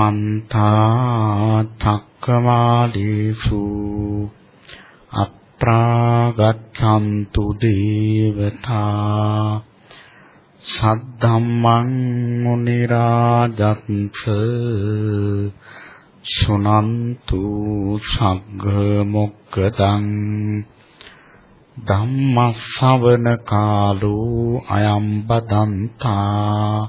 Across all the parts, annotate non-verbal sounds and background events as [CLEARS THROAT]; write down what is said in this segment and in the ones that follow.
සමන්ත චක්කමාලේසු අත්‍රා ගච්ඡන්තු දේවතා සද්ධම්මං මුනි රාජත්ස සුනන්තු සග්ග මොක්කදං ධම්මස්සවන කාලෝ අයම් බදන්තා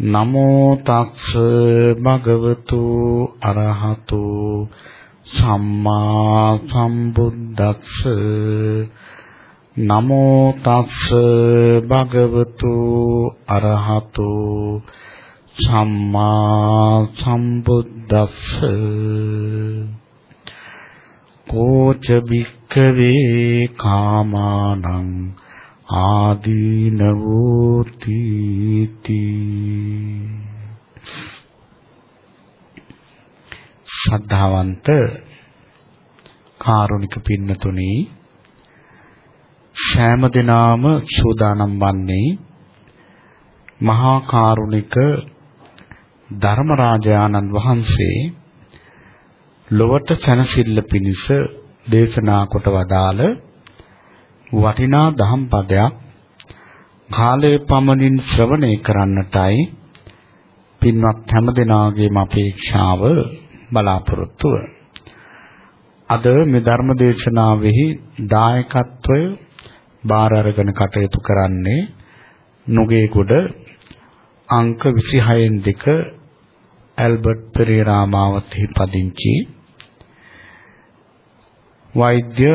නමෝ තස්ස භගවතු අරහතු සම්මා සම්බුද්දස්ස. නමෝ තස්ස භගවතු අරහතු සම්මා සම්බුද්දස්ස. කෝච බික්කවේ කාමානං ආදීනවෝති ශ්‍රද්ධාවන්ත කාරුණික පින්නතුනි සෑම දිනාම සූදානම් වන්නේ මහා කාරුණික ධර්මරාජානන් වහන්සේ ලොවට සැනසෙල්ල පිණිස දේශනා කොට වදාළ වටිනා දහම් පදයක් කාලයේ පමණින් ශ්‍රවණය කරන්නටයි පින්වත් හැමදෙනාගේම අපේක්ෂාව බලාපොරොත්තුව. අද මේ ධර්ම දේශනාවෙහි දායකත්වය බාර අරගෙන කටයුතු කරන්නේ නුගේගොඩ අංක 26න් 2 ඇල්බර්ට් පෙරේරා මාවතෙහි පදිංචි වෛද්‍ය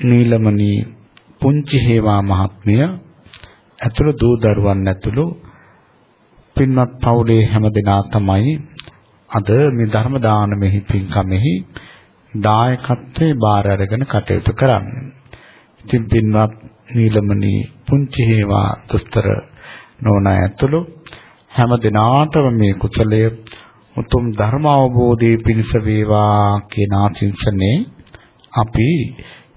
නීලමණී පුංචි හේවා මහත්මිය ඇතුළු දූ දරුවන් ඇතුළු පින්වත් පවුලේ හැමදෙනා තමයි අද මේ ධර්ම දානමෙහි පින්කමෙහි දායකත්වයේ බාර අරගෙන කටයුතු කරන්නේ. ඉතින් පින්වත් නීලමණී පුංචි හේවා දුස්තර නෝනා ඇතුළු හැම දිනාටම මේ කුසලය උතුම් ධර්ම අවබෝධයේ පිණිස වේවා කියන ආශිංසනේ අපි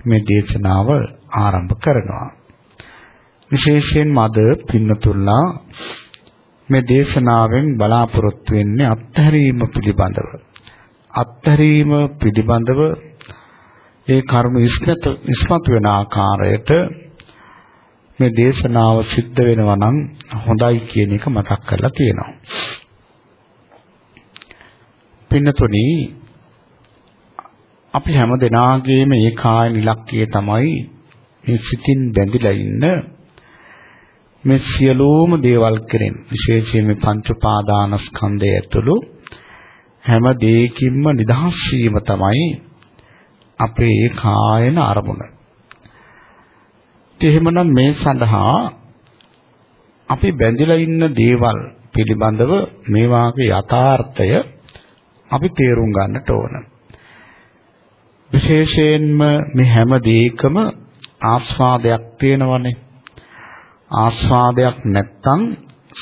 මේ දේශනාව ආරම්භ කරනවා. විශේෂයෙන්ම අද පින්නතුල්ලා මේ දේශනාවෙන් බලාපොරොත්තු වෙන්නේ අත්හැරීම පිළිබඳව. අත්හැරීම පිළිබඳව ඒ කර්ම ඉස්මතු වෙන ආකාරයට මේ දේශනාව සිද්ධ වෙනවා නම් හොඳයි කියන එක මතක් කරලා තියෙනවා. පින්නතුනි අපි හැම දෙනාගේම ඒකාය ඉලක්කය තමයි මේ සිතින් බැඳිලා ඉන්න මේ සියලුම දේවල් කෙරෙන් විශේෂයෙන් මේ පංච උපාදානස්කන්ධය ඇතුළු හැම දෙයකින්ම නිදහස් වීම තමයි අපේ ඒකායන අරමුණ. එහෙමනම් මේ සඳහා අපි බැඳිලා ඉන්න දේවල් පිළිබඳව මේ වාගේ යථාර්ථය අපි තේරුම් ගන්නට ඕන. විශේෂයෙන්ම මේ හැම දෙයකම ආස්වාදයක් තියෙනවනේ. ආස්වාදයක් නැත්තම්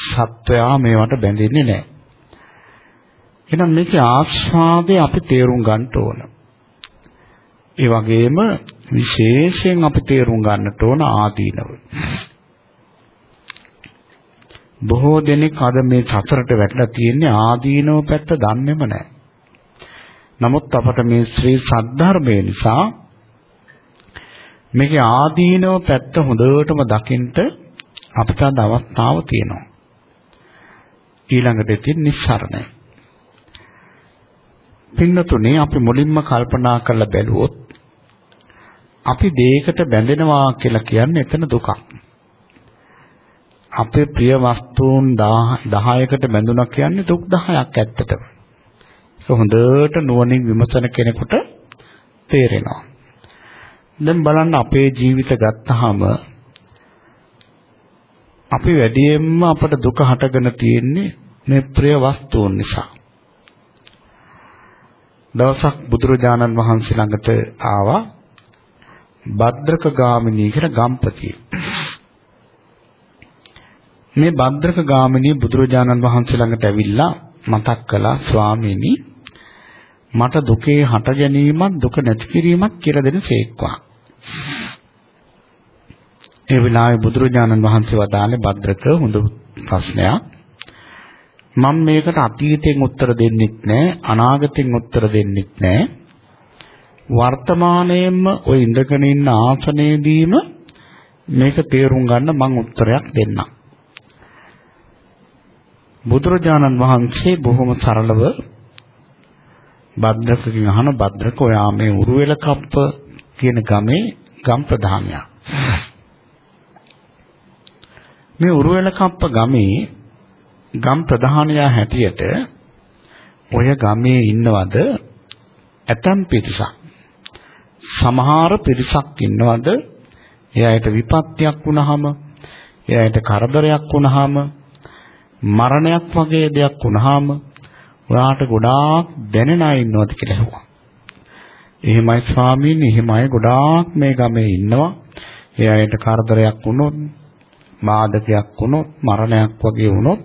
සත්වයා මේවට බැඳෙන්නේ නැහැ. එහෙනම් මේකේ ආස්වාදය අපි තේරුම් ගන්න ඕන. ඒ වගේම විශේෂයෙන් අපි තේරුම් ගන්නට ඕන ආදීනව. බොහෝ දෙනෙක් අද මේ සතරට වැටලා තියෙන්නේ ආදීනව පැත්ත දන්නේම නැහැ. නමුත් අපට මේ ශ්‍රී සද්ධර්මය නිසා මේකේ ආදීනව පැත්ත හොඳටම දකින්න අපිට අද අවස්ථාව තියෙනවා. ඊළඟට තියෙන නිස්සරණය. පින්නතුනේ අපි මුලින්ම කල්පනා කරලා බැලුවොත් අපි දෙයකට බැඳෙනවා කියලා කියන්නේ එතන දුකක්. අපේ ප්‍රිය වස්තුන් 10කට බැඳුණා කියන්නේ දුක් 10ක් ඇත්තටම. ඒක හොඳට නුවණින් විමසන කෙනෙකුට තේරෙනවා. දැන් බලන්න අපේ ජීවිත ගත්තාම අපි වැඩියෙන්ම අපට දුක හටගෙන තියෙන්නේ මේ ප්‍රිය වස්තුන් නිසා. දවසක් බුදුරජාණන් වහන්සේ ළඟට ආවා භද්‍රක ගාමිනී කියලා ගම්පතිය. මේ භද්‍රක ගාමිනී බුදුරජාණන් වහන්සේ ළඟට ඇවිල්ලා මතක් කළා ස්වාමීනි මට දුකේ හට ගැනීමත් දුක නැති කිරීමත් කියලා දෙන සේක්වා. ඒ වෙලාවේ බුදුරජාණන් වහන්සේ වදාළේ භද්‍රක හොඳ ප්‍රශ්නයක්. මම මේකට අතීතයෙන් උත්තර දෙන්නෙත් නැහැ අනාගතයෙන් උත්තර දෙන්නෙත් නැහැ. වර්තමානයේම ওই ඉඳගෙන ඉන්න ආසනයේදීම මේක තේරුම් ගන්න මම උත්තරයක් දෙන්නම්. බුදුරජාණන් වහන්සේ බොහොම සරලව භද්‍රකකින් අහන භද්‍රක ඔයා මේ උරුවෙල කප්ප කියන ගමේ ගම් ප්‍රධානියා. මේ උරුවෙල කප්ප ගමේ ගම් ප්‍රධානියා හැටියට ඔය ගමේ ඉන්නවද ඇතම් පිරිසක් සමහර පිරිසක් ඉන්නවද එයාට විපත්තියක් වුණාම එයාට කරදරයක් වුණාම මරණයක් වගේ දෙයක් වුණාම ඔයාට ගොඩාක් දැනෙන අය ඉන්නවද කියලා ඇහුවා. එහෙමයි ස්වාමීනි එහෙම අය ගොඩාක් මේ ගමේ ඉන්නවා. එයාට කරදරයක් වුණොත්, බාධකයක් වුණොත්, මරණයක් වගේ වුණොත්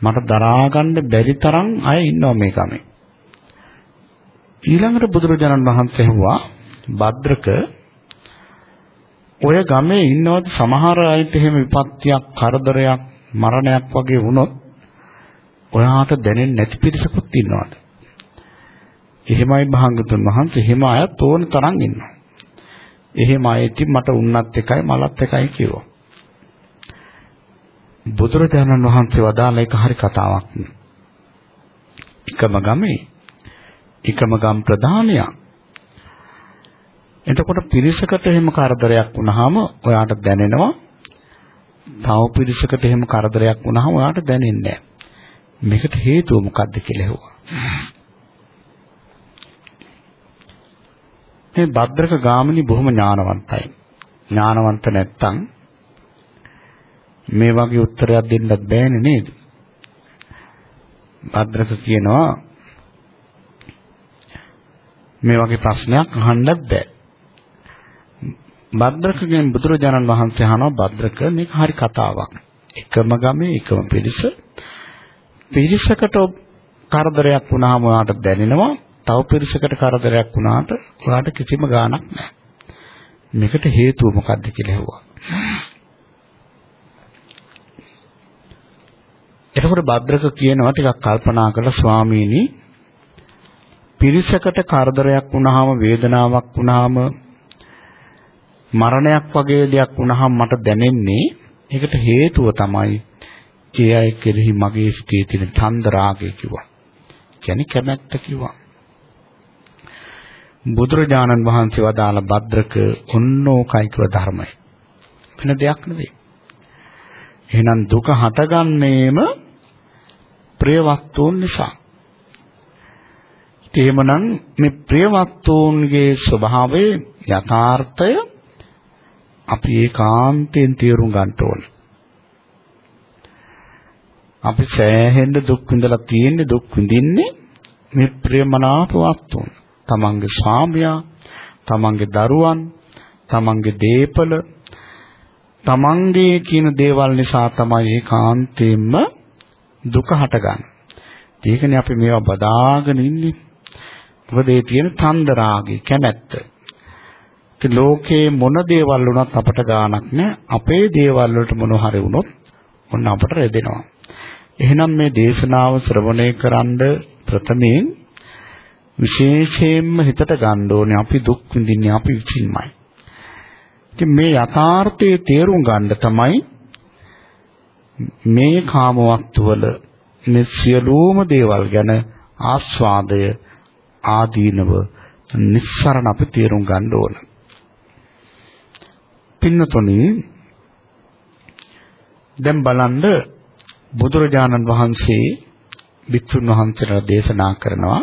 මට දරා ගන්න බැරි තරම් අය ඉන්නවා මේ ගමේ. ඊළඟට බුදුරජාණන් වහන්සේ ඇහුවා භද්‍රක ඔය ගමේ ඉන්නවද සමහර අයට එහෙම විපත්තියක් කරදරයක් මරණයක් වගේ වුණොත් ඔයාට දැනෙන්නේ නැති පිරිසකුත් ඉන්නවද? එහෙමයි භාගතුන් වහන්සේ එහෙම අයත් ඕන තරම් ඉන්නවා. එහෙම අය ඉතින් මට උන්නත් එකයි මලත් එකයි කිව්වා. බුදුරජාණන් වහන්සේ වදාළ එක හරි කතාවක්. එකම ගමේ එකම ගම් ප්‍රධානියා. එතකොට පිරිසකට එහෙම කරදරයක් වුණාම ඔයාට දැනෙනවා. තව පිරිසකට එහෙම කරදරයක් වුණාම ඔයාට දැනෙන්නේ නැහැ. මේකට හේතුව මොකක්ද කියලා ඇහුවා. මේ භද්‍රක ගාමිනී බොහොම ඥානවන්තයි. ඥානවන්ත නැත්තම් මේ වගේ උත්තරයක් දෙන්නත් බෑනේ නේද? භද්‍රක කියනවා මේ වගේ ප්‍රශ්නයක් අහන්නත් බෑ. භද්‍රකගෙන් බුදුරජාණන් වහන්සේ අහනවා භද්‍රක මේක හරි කතාවක්. එකම ගමේ එකම පිරිස පිරිසකට කරදරයක් වුණාම ඔයාට දැනෙනවා. තව පිරිසකට කරදරයක් වුණාට ඔයාට කිසිම ගාණක් නැහැ. මේකට හේතුව මොකක්ද කියලා ඇහුවා. එතකොට භද්‍රක කියනවා ටිකක් කල්පනා කරලා ස්වාමීනි පිරිසකට කරදරයක් වුණාම වේදනාවක් වුණාම මරණයක් වගේ දෙයක් වුණාම මට දැනෙන්නේ ඒකට හේතුව තමයි ඒ අය කෙරෙහි මගේ සිතේ තියෙන ඡන්ද රාගය කිව්වා. කියන්නේ කැමැත්ත කිව්වා. බුදුරජාණන් වහන්සේ වදාළ භද්‍රක ඔන්නෝකයිකව ධර්මයි. වෙන දෙයක් නෙවෙයි. එහෙනම් දුක හටගන්නේම ප්‍රිය වස්තුන් නිසා. එහෙමනම් මේ ප්‍රිය වස්තුන්ගේ ස්වභාවය යථාර්ථය අපි ඒකාන්තයෙන් තේරුම් ගන්න ඕනේ. අපි සෑහෙන්න දුක් විඳලා තියෙන්නේ දුක් විඳින්නේ මේ ප්‍රියමනාප වස්තුන්. තමන්ගේ ස්වාමියා, තමන්ගේ දරුවන්, තමන්ගේ දේපල, තමන්ගේ කියන දේවල් නිසා තමයි ඒකාන්තයෙන්ම දුක හටගන්නේ. ඒකනේ අපි මේවා බදාගෙන ඉන්නේ. මොකද ඒ තියෙන තන්ද රාගය කැමැත්ත. ඒ ලෝකේ මොන දේවල් වුණත් අපට ගාණක් නැහැ. අපේ දේවල් වලට මොන හරි වුණොත් ඔන්න අපට රෙදෙනවා. එහෙනම් මේ දේශනාව ශ්‍රවණය කරන්ඩ ප්‍රථමයෙන් විශේෂයෙන්ම හිතට ගන්න ඕනේ අපි දුක් විඳින්නේ අපි විසින්මයි. ඉතින් මේ යථාර්ථයේ තේරුම් ගන්න තමයි මේ කාම වස්තුවල මේ සියලුම දේවල් ගැන ආස්වාදය ආදීනව නිස්සරණ අපි තේරුම් ගන්න ඕන. පින්නතොනි දැන් බලන්න බුදුරජාණන් වහන්සේ භික්ෂුන් වහන්සේලා දේශනා කරනවා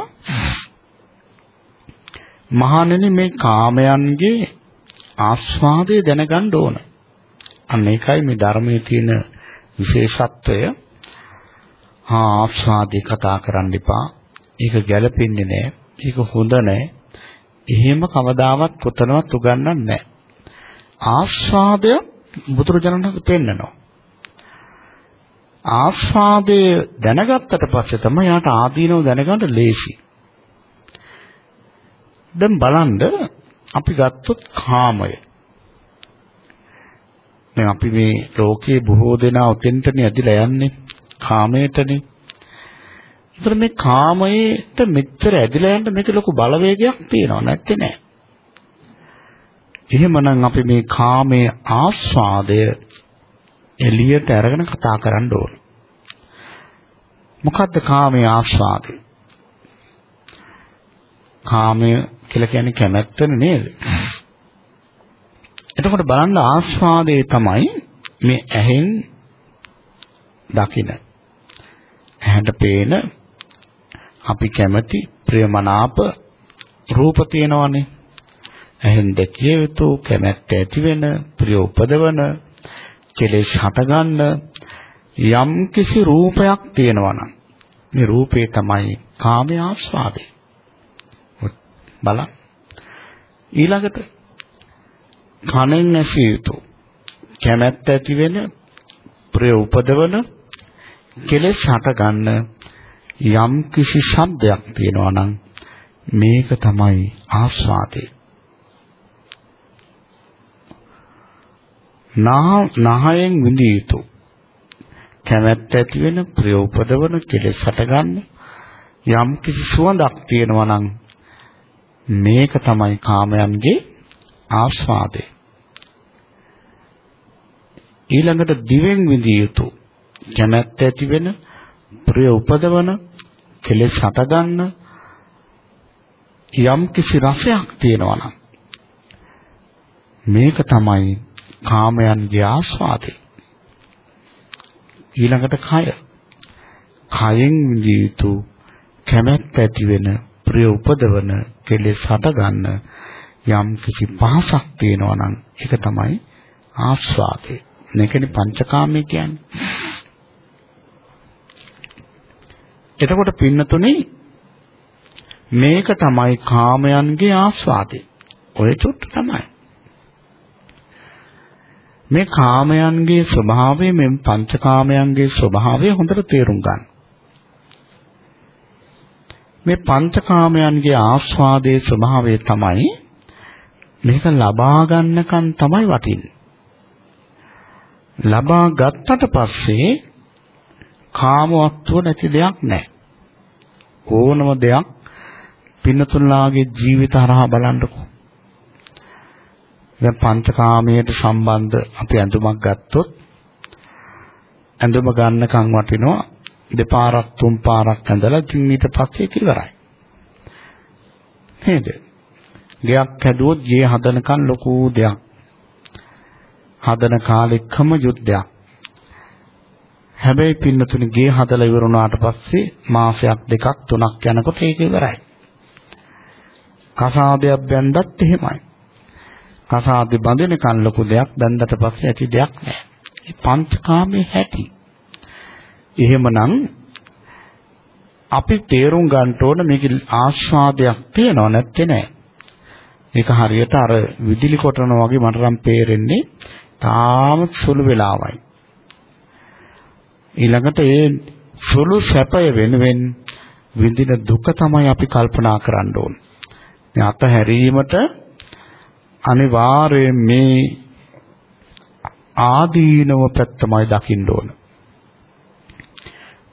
මහණෙනි මේ කාමයන්ගේ ආස්වාදය දැනගන්න ඕන. අන්න ඒකයි මේ ධර්මයේ තියෙන විශේෂත්වය. හා ආස්වාදේ කතා කරන්න එපා. ඒක ගැළපෙන්නේ නැහැ. ඒක හොඳ නැහැ. එහෙම කවදාවත් කොතනවත් උගන්වන්නේ නැහැ. ආස්වාදය බුදුරජාණන් වහන්සේ පෙන්නනවා. ආස්වාදය දැනගත්තට පස්සේ තමයි යාට ආදීනව දැනගන්න ලේසි. දැන් බලන්න අපි ගත්තොත් කාමය. දැන් අපි මේ ලෝකයේ බොහෝ දෙනා උතෙන්ටනේ ඇදිලා යන්නේ කාමයටනේ. ඒතර මේ කාමයට මෙච්චර ඇදිලා යන්න මේක ලොකු බලවේගයක් තියෙනවා නැත්තේ නෑ. එහෙමනම් අපි මේ කාමයේ ආස්වාදය එළියට අරගෙන කතා කරන්න ඕන. මොකද්ද කාමයේ ආස්වාදය? කාමය කියලා කියන්නේ කැමැත්තනේ නේද? එතකොට බලන්න ආස්වාදයේ තමයි මේ ඇහෙන් දකින. ඇහැට පේන අපි කැමති ප්‍රියමනාප රූප තියෙනවනේ. ඇහෙන් දැකිය යුතු කැමැත්ත ඇති වෙන, ප්‍රිය උපදවන, කෙලෙස් හටගන්න යම් කිසි රූපයක් තියෙනවා මේ රූපේ තමයි කාමයේ ආස්වාදේ. බලන්න. ඊළඟට කනෙන් ඇසිය යුතු කැමැත්ත ඇති වෙන ප්‍රිය උපදවන කෙලෙස් හටගන්න යම් කිසි ශබ්දයක් තියෙනවා නම් මේක තමයි ආස්වාදේ. නහයෙන් විඳිය යුතු කැමැත්ත ඇති වෙන ප්‍රිය උපදවන කෙලෙස් හටගන්න යම් කිසි සුවඳක් තියෙනවා නම් මේක තමයි කාමයන්ගේ ආස්වාදය. ඊළඟට දිවෙන් විඳිය යුතු කැමැත්ත ඇති වෙන ප්‍රිය උපදවන කෙලෙස් හටගන්න යම් කිසි රසයක් තියෙනවා නම් මේක තමයි කාමයන්ගේ ආස්වාදය. ඊළඟට කය. කයෙන් විඳිය යුතු කැමැත්ත ඇති වෙන ප්‍රිය උපදවන කෙලෙස් හටගන්න යම් කිසි පහසක් තියෙනවා නම් ඒක තමයි ආස්වාදය. මේකනේ පංචකාමය කියන්නේ. එතකොට පින්නතුනේ මේක තමයි කාමයන්ගේ ආස්වාදය. ඔය චුට්ට තමයි. මේ කාමයන්ගේ ස්වභාවය මෙම් පංචකාමයන්ගේ ස්වභාවය හොඳට තේරුම් ගන්න. මේ පංචකාමයන්ගේ ආස්වාදයේ ස්වභාවය තමයි මේක ලබා ගන්නකන් තමයි වටින්නේ. ලබා ගත්තට පස්සේ කාමවත්ව නැති දෙයක් නැහැ. ඕනම දෙයක් පින්නතුල්ලාගේ ජීවිත හරහා බලන්නකෝ. දැන් පංචකාමයට සම්බන්ධ අපි ඇඳුමක් ගත්තොත් ඇඳුම ගන්නකම් වටිනවා දෙපාරක් තුන් පාරක් ඇඳලා ඉතින් ඊට පස්සේ ඒක ඉවරයි. නේද? ගයක් හැදුවොත් ගේ හදනකන් ලොකු දෙයක්. හදන කාලෙකම යුද්ධයක්. හැබැයි පින්නතුනි ගේ හදලා ඉවර වුණාට පස්සේ මාසයක් දෙකක් තුනක් යනකොට ඒක ඉවරයි. කසාදයක් බැන්දත් එහෙමයි. කසාදේ බඳිනකන් ලොකු දෙයක් බැන්දට පස්සේ ඇති දෙයක් නැහැ. මේ පංචකාමයේ හැටි. එහෙමනම් අපි තේරුම් ගන්න ඕන මේකේ ආස්වාදයක් තියෙනව නැත්තේ නෑ. ඒක හරියට අර විදුලි කොටනවා වගේ මට නම් පේරෙන්නේ තාම සුළු වෙලාවයි. ඊළඟට ඒ සුළු සැපය වෙනුවෙන් විඳින දුක තමයි අපි කල්පනා කරන්න ඕන. මේ අතහැරීමට අනිවාර්යයෙන් මේ ආදීනව පැත්තමයි දකින්න ඕන.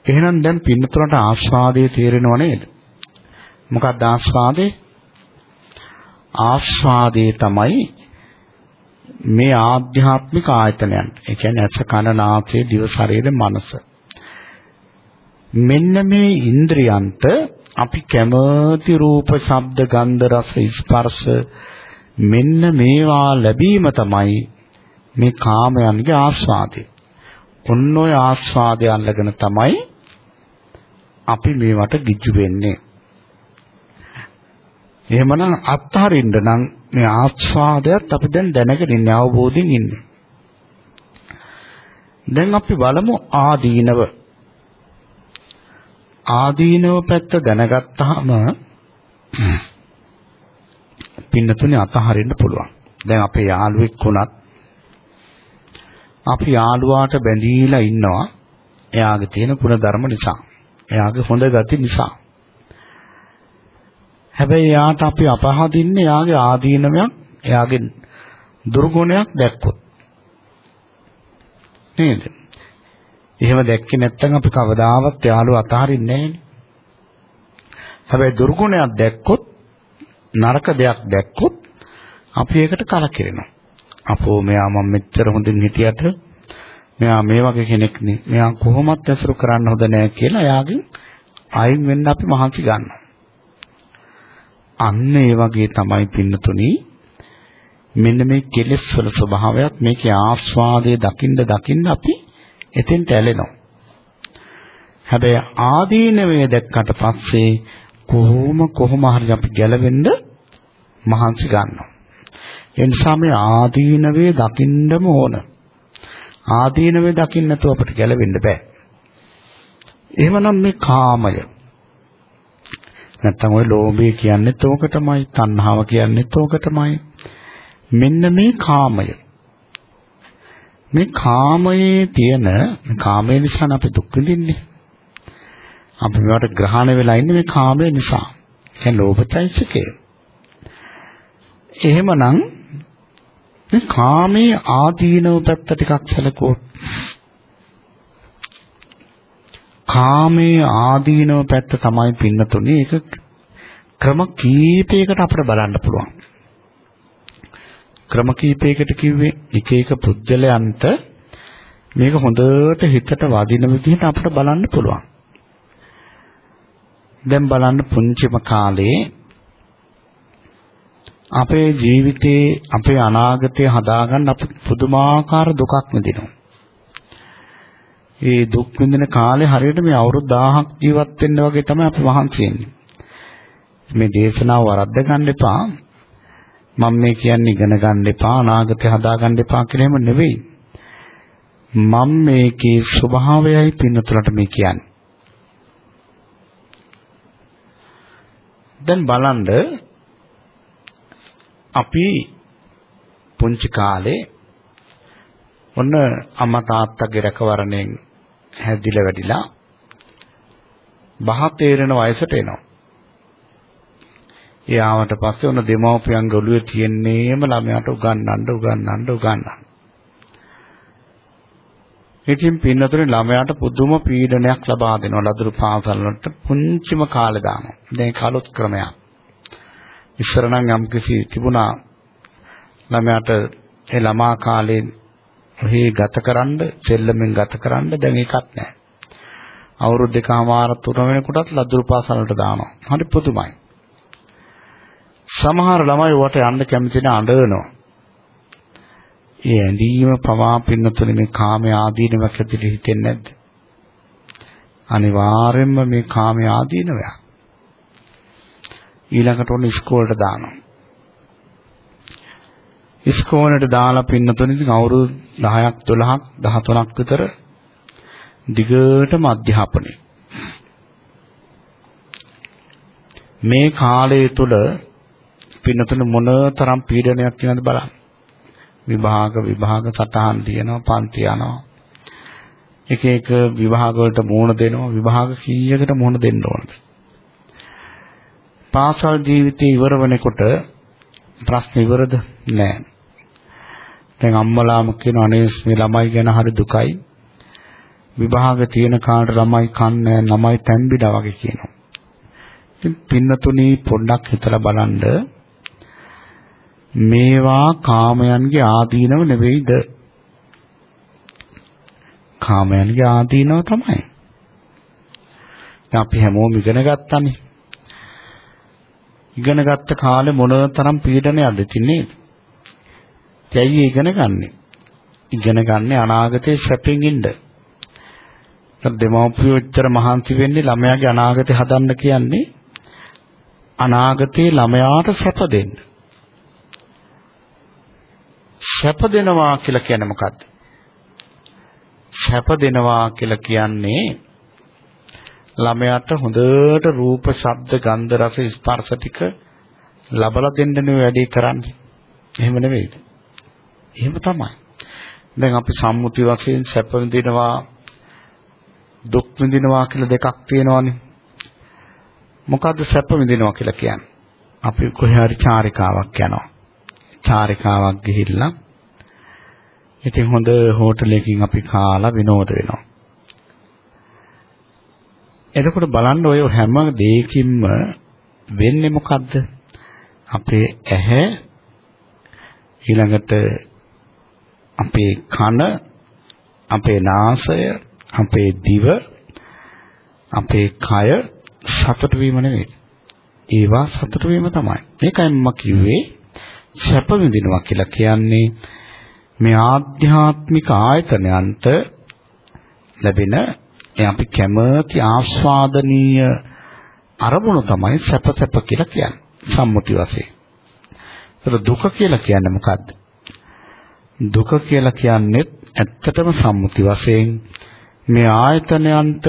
එහෙනම් දැන් පින්නතුලට ආස්වාදයේ තේරෙනව නේද? මොකක්ද ආස්වාදේ? ආස්වාදේ තමයි මේ ආධ්‍යාත්මික ආයතනයන්. ඒ කියන්නේ ඇස කන නාසය දිව ශරීර මනස. මෙන්න මේ ඉන්ද්‍රියන්ට අපි කැමති රූප, ශබ්ද, ගන්ධ, රස, ස්පර්ශ මෙන්න මේවා ලැබීම තමයි මේ කාමයන්ගේ ආස්වාදය. ඔන්න ඔය ආස්වාදය අල්ලගෙන තමයි අපි මේවට ගිජු වෙන්නේ. එහෙමනම් අත්හරින්න නම් මේ ආස්වාදයත් අපි දැන් දැනගෙන ඉන්නේ අවබෝධයෙන් ඉන්නේ. දැන් අපි බලමු [CLEARS THROAT] පින්නතුනේ අතහරින්න පුළුවන්. දැන් අපේ යාළුවෙක් වුණත් අපි යාළුවාට බැඳීලා ඉන්නවා එයාගේ තියෙන ගුණ ධර්ම නිසා. එයාගේ හොඳ ගති නිසා. හැබැයි යාට අපි අපහදින්නේ යාගේ ආදීනමයක්, එයාගේ දුර්ගුණයක් දැක්කොත්. නේද? එහෙම දැක්කේ නැත්නම් අපි කවදාවත් යාළුවා අතහරින්නේ නැහැ. හැබැයි දුර්ගුණයක් දැක්කොත් නරක දෙයක් දැක්කොත් අපි ඒකට කලකිරෙනවා. අපෝ මෙයා මම මෙච්චර හොඳින් හිටියට මෙයා මේ වගේ කෙනෙක් නේ. මෙයා කොහොමත් ඇසුරු කරන්න හොඳ නැහැ කියලා එයාගෙන් අයින් වෙන්න අපි මහන්සි ගන්නවා. අන්න ඒ වගේ තමයි පින්නතුනි මෙන්න මේ කෙලෙස් වල ස්වභාවයක් මේකේ ආස්වාදයේ දකින්න දකින්න අපි එතෙන්ට ඇලෙනවා. හැබැයි ආදීනවේ දැක්කට පස්සේ කොහොම කොහොම හරි අපි ගැලවෙන්න මහන්සි ගන්නවා. ඒ නිසා මේ ආදීනවේ දකින්නම ඕන. ආදීනවේ දකින්න නැතුව අපිට ගැලවෙන්න බෑ. එහෙමනම් මේ කාමය නැත්තම් ওই ලෝභය කියන්නේත් ඕකටමයි, තණ්හාව කියන්නේත් ඕකටමයි. මෙන්න මේ කාමය. මේ කාමයේ තියෙන මේ කාමය නිසා අපි දුක් විඳින්නේ. අපි මේවට ග්‍රහණය වෙලා ඉන්නේ මේ කාමය නිසා. කියන්නේ ලෝභචෛසිකය. එහෙමනම් මේ කාමයේ ආදීනව පැත්ත ටිකක් සැලකුවොත් කාමයේ ආදීනව පැත්ත තමයි පින්නතුනේ ඒක ක්‍රම කීපයකට අපිට බලන්න පුළුවන්. ක්‍රම කීපයකට කිව්වේ එක එක පුද්ගලයන්ට මේක හොඳට හිතට වදින විදිහට අපිට බලන්න පුළුවන්. දැන් බලන්න පුංචිම කාලේ අපේ ජීවිතේ අපේ අනාගතය හදාගන්න අපි පුදුමාකාර දුකක් විඳිනවා. ඒ දුක් විඳින කාලේ හරියට මේ අවුරුදු 1000ක් ජීවත් වෙන්න වගේ තමයි අපි මහන්සි වෙන්නේ. මේ දේශනාව වරද්ද ගන්න එපා. මම මේ කියන්නේ ඉගෙන ගන්න එපා අනාගතය හදාගන්න එපා කියලා එහෙම නෙවෙයි. මම මේකේ ස්වභාවයයි පින්නතුලට මේ කියන්නේ. දැන් බලන්න අපි පුංචි කාලේ ඔන්න අම්මා තාත්තගේ රැකවරණයෙන් හැදිලා වැඩිලා බහ තේරෙන වයසට එනවා. ඒ ආවට පස්සේ ඔන්න දෙමව්පියන්ගේ ඔළුවේ තියෙන්නේම ළමයාට උගන්වන්න උගන්වන්න උගන්වන්න. ඉතින් පින්නතුනේ ළමයාට පුදුම පීඩනයක් ලබා දෙනවා ලදරු පාසල් වලට පුංචිම කාලේ දානවා. දැන් කලොත් ක්‍රමයක්. ඉස්සර නම් යම්කිසි තිබුණා ළමයාට ඒ ළමා කාලේ ඔහේ ගතකරන්න සෙල්ලමෙන් ගතකරන්න දැන් ඒකක් නැහැ. අවුරුදු දෙකමාර තුන වෙනකොටත් ලදරු පාසලට දානවා. හරි පුදුමයි. සමහර ළමයි වට යන්න කැමති නැ අඬනවා. ඒ ඇඳීම පවා පින්නතුනේ මේ කාමයේ ආදීනවක් ඇතුළේ හිතෙන්නේ නැද්ද? අනිවාර්යෙන්ම මේ කාමයේ ආදීනවයක්. ඊළඟට ඔන්න ඉස්කෝලේට දානවා. ඉස්කෝලේට දාලා පින්නතුනේ ඉතින් අවුරුදු 10ක් 12ක් 13ක් විතර දිගටම අධ්‍යාපනය. මේ කාලය තුල පින්නතුනේ මොන තරම් පීඩනයක් කියනද බලන්න. විභාග විභාග සටහන් තියෙනවා පන්ති යනවා. එක එක විභාග වලට මුහුණ දෙනවා විභාග කීයකට මුහුණ දෙන්න ඕනද? පාසල් ජීවිතේ ඉවර වෙනකොට ප්‍රශ්න ඉවරද? නෑ. දැන් අම්මලාම කියන අනේ මේ ළමයි ගැන හරි දුකයි. විභාග තියෙන කාලේ ළමයි කන්නේ ළමයි තැම්බිලා වගේ කියනවා. ඉතින් පින්නතුණී පොඩ්ඩක් හිතලා බලන්න මේවා කාමයන්ගේ ආදීනව නෙවෙයිද? කාමයන්ගේ ආදීනව තමයි. දැන් අපි හැමෝම ඉගෙන ගත්තානේ. ඉගෙන ගත්ත කාලේ මොනතරම් පීඩනයක්ද තින්නේ? ඇයි ඉගෙන ගන්නෙ? ඉගෙන ගන්නේ අනාගතේ සැපෙන් ඉන්න. දෙමව්පියෝ එච්චර මහන්සි වෙන්නේ ළමයාගේ අනාගතය හදන්න කියන්නේ අනාගතේ ළමයාට සැප දෙන්න. සැප දෙනවා කියලා කියන්නේ මොකද්ද? සැප දෙනවා කියලා කියන්නේ ළමයාට හොඳට රූප, ශබ්ද, ගන්ධ, රස, ස්පර්ශ ටික ලබලා දෙන්නනේ වැඩේ කරන්නේ. එහෙම නෙවෙයිද? එහෙම තමයි. දැන් අපි සම්මුති වශයෙන් සැප විඳිනවා දුක් විඳිනවා කියලා දෙකක් තියෙනවානේ. මොකද්ද සැප විඳිනවා කියලා කියන්නේ? අපි කොහේ හරි චාරිකාවක් යනවා. චාරිකාවක් ගිහිල්ලා ඉතින් හොඳ හෝටලයකින් අපි කාලා විනෝද වෙනවා. එතකොට බලන්න ඔය හැම දෙයකින්ම වෙන්නේ මොකද්ද? අපේ ඇහැ ඊළඟට අපේ කන අපේ නාසය අපේ දිව අපේ කය සතුට වීම නෙවෙයි. ඒවා සතුට වීම තමයි. මේකයි මම කිව්වේ සැප විඳිනවා කියලා කියන්නේ මේ ආධ්‍යාත්මික ආයතනයන්ට ලැබෙන ඒ අපි කැමති ආස්වාදනීය අරමුණු තමයි සැප සැප කියලා කියන්නේ සම්මුති වශයෙන්. ඒක දුක කියලා කියන්නේ මොකද්ද? දුක කියලා කියන්නේ ඇත්තටම සම්මුති වශයෙන් මේ ආයතනයන්ට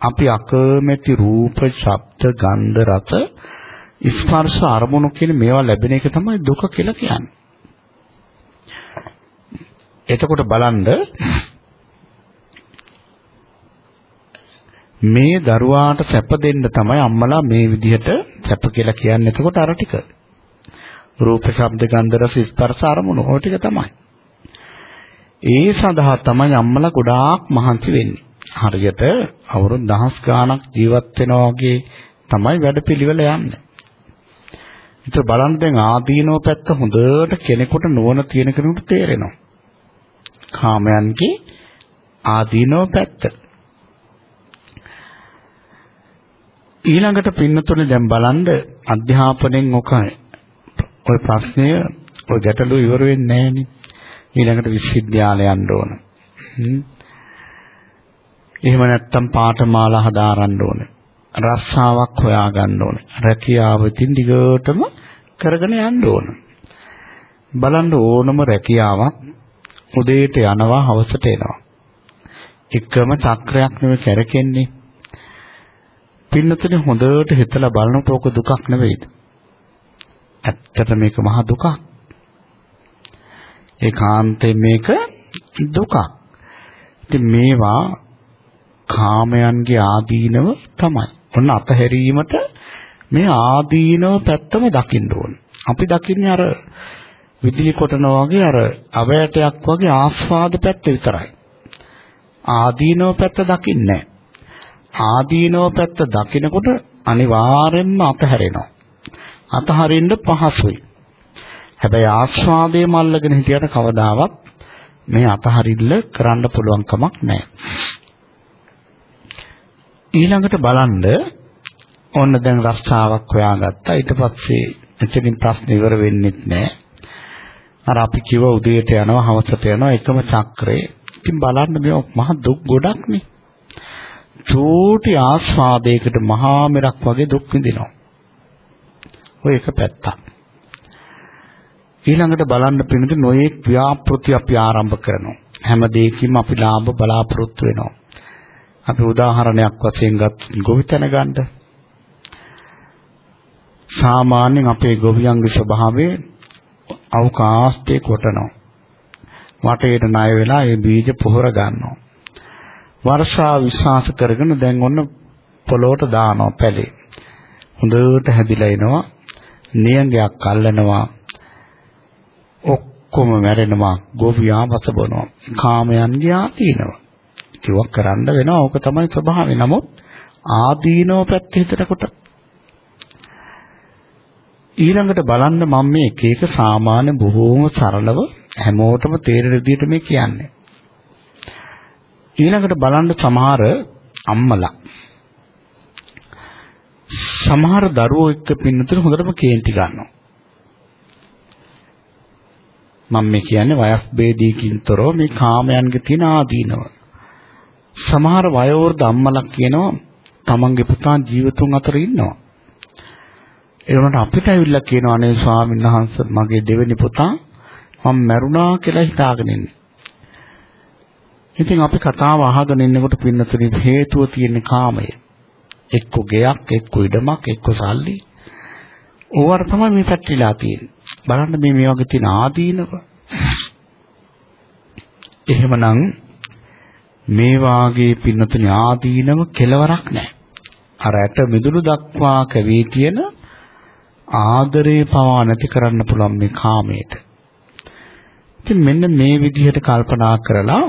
අපි අකමැති රූප, ශබ්ද, ගන්ධ, රස, ස්පර්ශ අරමුණු කියන මේවා ලැබෙන එක තමයි දුක කියලා කියන්නේ. එතකොට බලන්න මේ දරුවාට සැප දෙන්න තමයි අම්මලා මේ විදිහට සැප කියලා කියන්නේ. එතකොට අර ටික. රූප, ශබ්ද, ගන්ධ, රස, ස්පර්ශ අරමුණු ඔය ටික තමයි. ඒ සඳහා තමයි අම්මලා ගොඩාක් මහන්සි වෙන්නේ. හරියට අවුරුදු දහස් ගාණක් ජීවත් වෙනවා වගේ තමයි වැඩපිළිවෙල යන්නේ. ඒක බලන්න දැන් ආදීනෝ පැත්ත හොඳට කෙනෙකුට නුවණ තියෙන කෙනෙකුට තේරෙනවා. කාමයන්ගේ ආදීනෝ පැත්ත. ඊළඟට පින්නතුනේ දැන් බලන්න අධ්‍යාපනයෙන් ඔක ඔය ප්‍රශ්නය ඔය ගැටලුව ඉවර වෙන්නේ නැහනේ. ඊළඟට විශ්වවිද්‍යාලය යන්න ඕන. එහෙම නැත්නම් පාඨමාලා හදාරන්න ඕන. රස්සාවක් හොයාගන්න ඕන. රැකියාව ඉතින් දිගටම කරගෙන යන්න ඕන. බලන්න ඕනම රැකියාවක් උදේට යනවා හවසට එනවා. එකම චක්‍රයක් නෙවෙයි කැරකෙන්නේ. පින්නතුනේ හොඳට හිතලා බලනකොට ඕක දුකක් නෙවෙයිද? ඇත්තට මේක මහා දුකක්. ඒකාන්තයෙන් මේක දුකක්. ඉතින් මේවා කාමයන්ගේ ආදීනව තමයි. ඔන්න අතහැරීමට මේ ආදීනව පැත්තම දකින්න ඕනේ. අපි දකින්නේ අර විදුලි කොටනවා වගේ අර අවයටයක් වගේ ආස්වාද පැත්ත විතරයි. ආදීනව පැත්ත දකින්නේ නැහැ. ආදීනව පැත්ත දකිනකොට අනිවාර්යෙන්ම අතහැරෙනවා. අතහරින්න පහසුයි. හැබැයි ආස්වාදයේ මල්ලගෙන හිටියට කවදාවත් මේ අතහරින්න කරන්න පුළුවන් කමක් නැහැ. ඊළඟට බලන්න ඕන්න දැන් රස්සාවක් හොයාගත්තා. ඊට පස්සේ එතනින් ප්‍රශ්න ඉවර වෙන්නේ නැහැ. අර අපි කිව්ව උදේට යනවා හවසට යනවා එකම චක්‍රේ. ඉතින් බලන්න මේ මහ දුක් ගොඩක් නේ. චූටි ආස්වාදයකට මහා මෙරක් වගේ දුක් විඳිනවා. ඔය එක පැත්තක්. ඊළඟට බලන්න පිණිද නොයේක් ව්‍යාපෘති අපි ආරම්භ කරනවා. හැම දෙයකින්ම අපි ලාභ බලාපොරොත්තු වෙනවා. අපි උදාහරණයක් වශයෙන් ගත් ගොවිතැන ගන්න. සාමාන්‍යයෙන් අපේ ගොවියන්ගේ ස්වභාවය අවකාශයේ කොටනවා. වටේට ණය වෙලා ඒ බීජ පොහොර ගන්නවා. වර්ෂාව විශ්වාස කරගෙන දැන් ඔන්න පොළොවට දානවා පැලේ. හොඳට හැදිලා එනවා. නියඟයක් අල්ලනවා. ඔක්කොම මැරෙනවා. ගොවියා වස බොනවා. කාමයන්ගේ ආදීනවා. කිව්වක් කරන්න වෙනවා. ඕක තමයි ස්වභාවය. නමුත් ආදීනව පැත්ත හිතනකොට ඊළඟට බලන්න මම මේ එක එක සාමාන්‍ය බොහෝම සරලව හැමෝටම තේරෙන විදිහට මේ කියන්නේ. ඊළඟට බලන්න සමහර අම්මලා සමහර දරුවෝ එක්ක පින්නතුන හොඳටම කේන්ති ගන්නවා. මම මේ කියන්නේ වයස් ભેදීකින් තොරව මේ කාමයන්ගේ තියෙන ආදීනව. සමහර වයෝවෘද්ධ අම්මලා කියනවා තමන්ගේ පුතා ජීවතුන් අතර ඉන්නවා. ඒ වුණාට අපිට ඇවිල්ලා කියනවා අනේ ස්වාමීන් වහන්සේ මගේ දෙවෙනි පුතා මම මැරුණා කියලා හිතාගෙන ඉන්නේ. ඉතින් අපි කතාව අහගෙන ඉන්නකොට පින්නතුනි හේතුව තියෙන්නේ කාමය. එක්ක ගෙයක්, එක්ක ඉඩමක්, එක්ක සල්ලි. ඕවට තමයි මේ පැටලිලා තියෙන්නේ. බලන්න මේ මේ වගේ තියෙන ආදීනව. එහෙමනම් මේ වාගේ පින්නතුනි ආදීනව කෙලවරක් නැහැ. අර ඇට මිදුළු දක්වා කැවී තියෙන ආදරේ පවා නැති කරන්න පුළුවන් මේ කාමයට. ඉතින් මෙන්න මේ විදිහට කල්පනා කරලා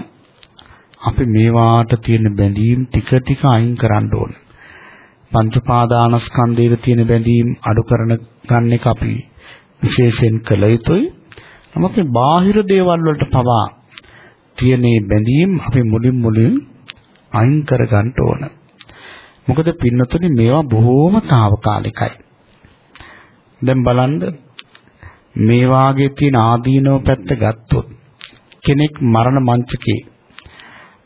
අපි මේවාට තියෙන බැඳීම් ටික ටික අයින් කරන්න ඕන. පංච පාදානස්කන්ධයේ තියෙන බැඳීම් අඩු කරන ගන්න එක අපි විශේෂයෙන් කළ යුතුයි. නමුත් මේ බාහිර දේවල් වලට පවා තියෙන බැඳීම් අපි මුලින් මුලින් අයින් කර ගන්න ඕන. මොකද පින්නතුනි මේවා බොහෝම తాවකාලිකයි. දැන් බලන්න මේ වාගේ තියෙන ආදීනව පැත්ත ගත්තොත් කෙනෙක් මරණ මංචකේ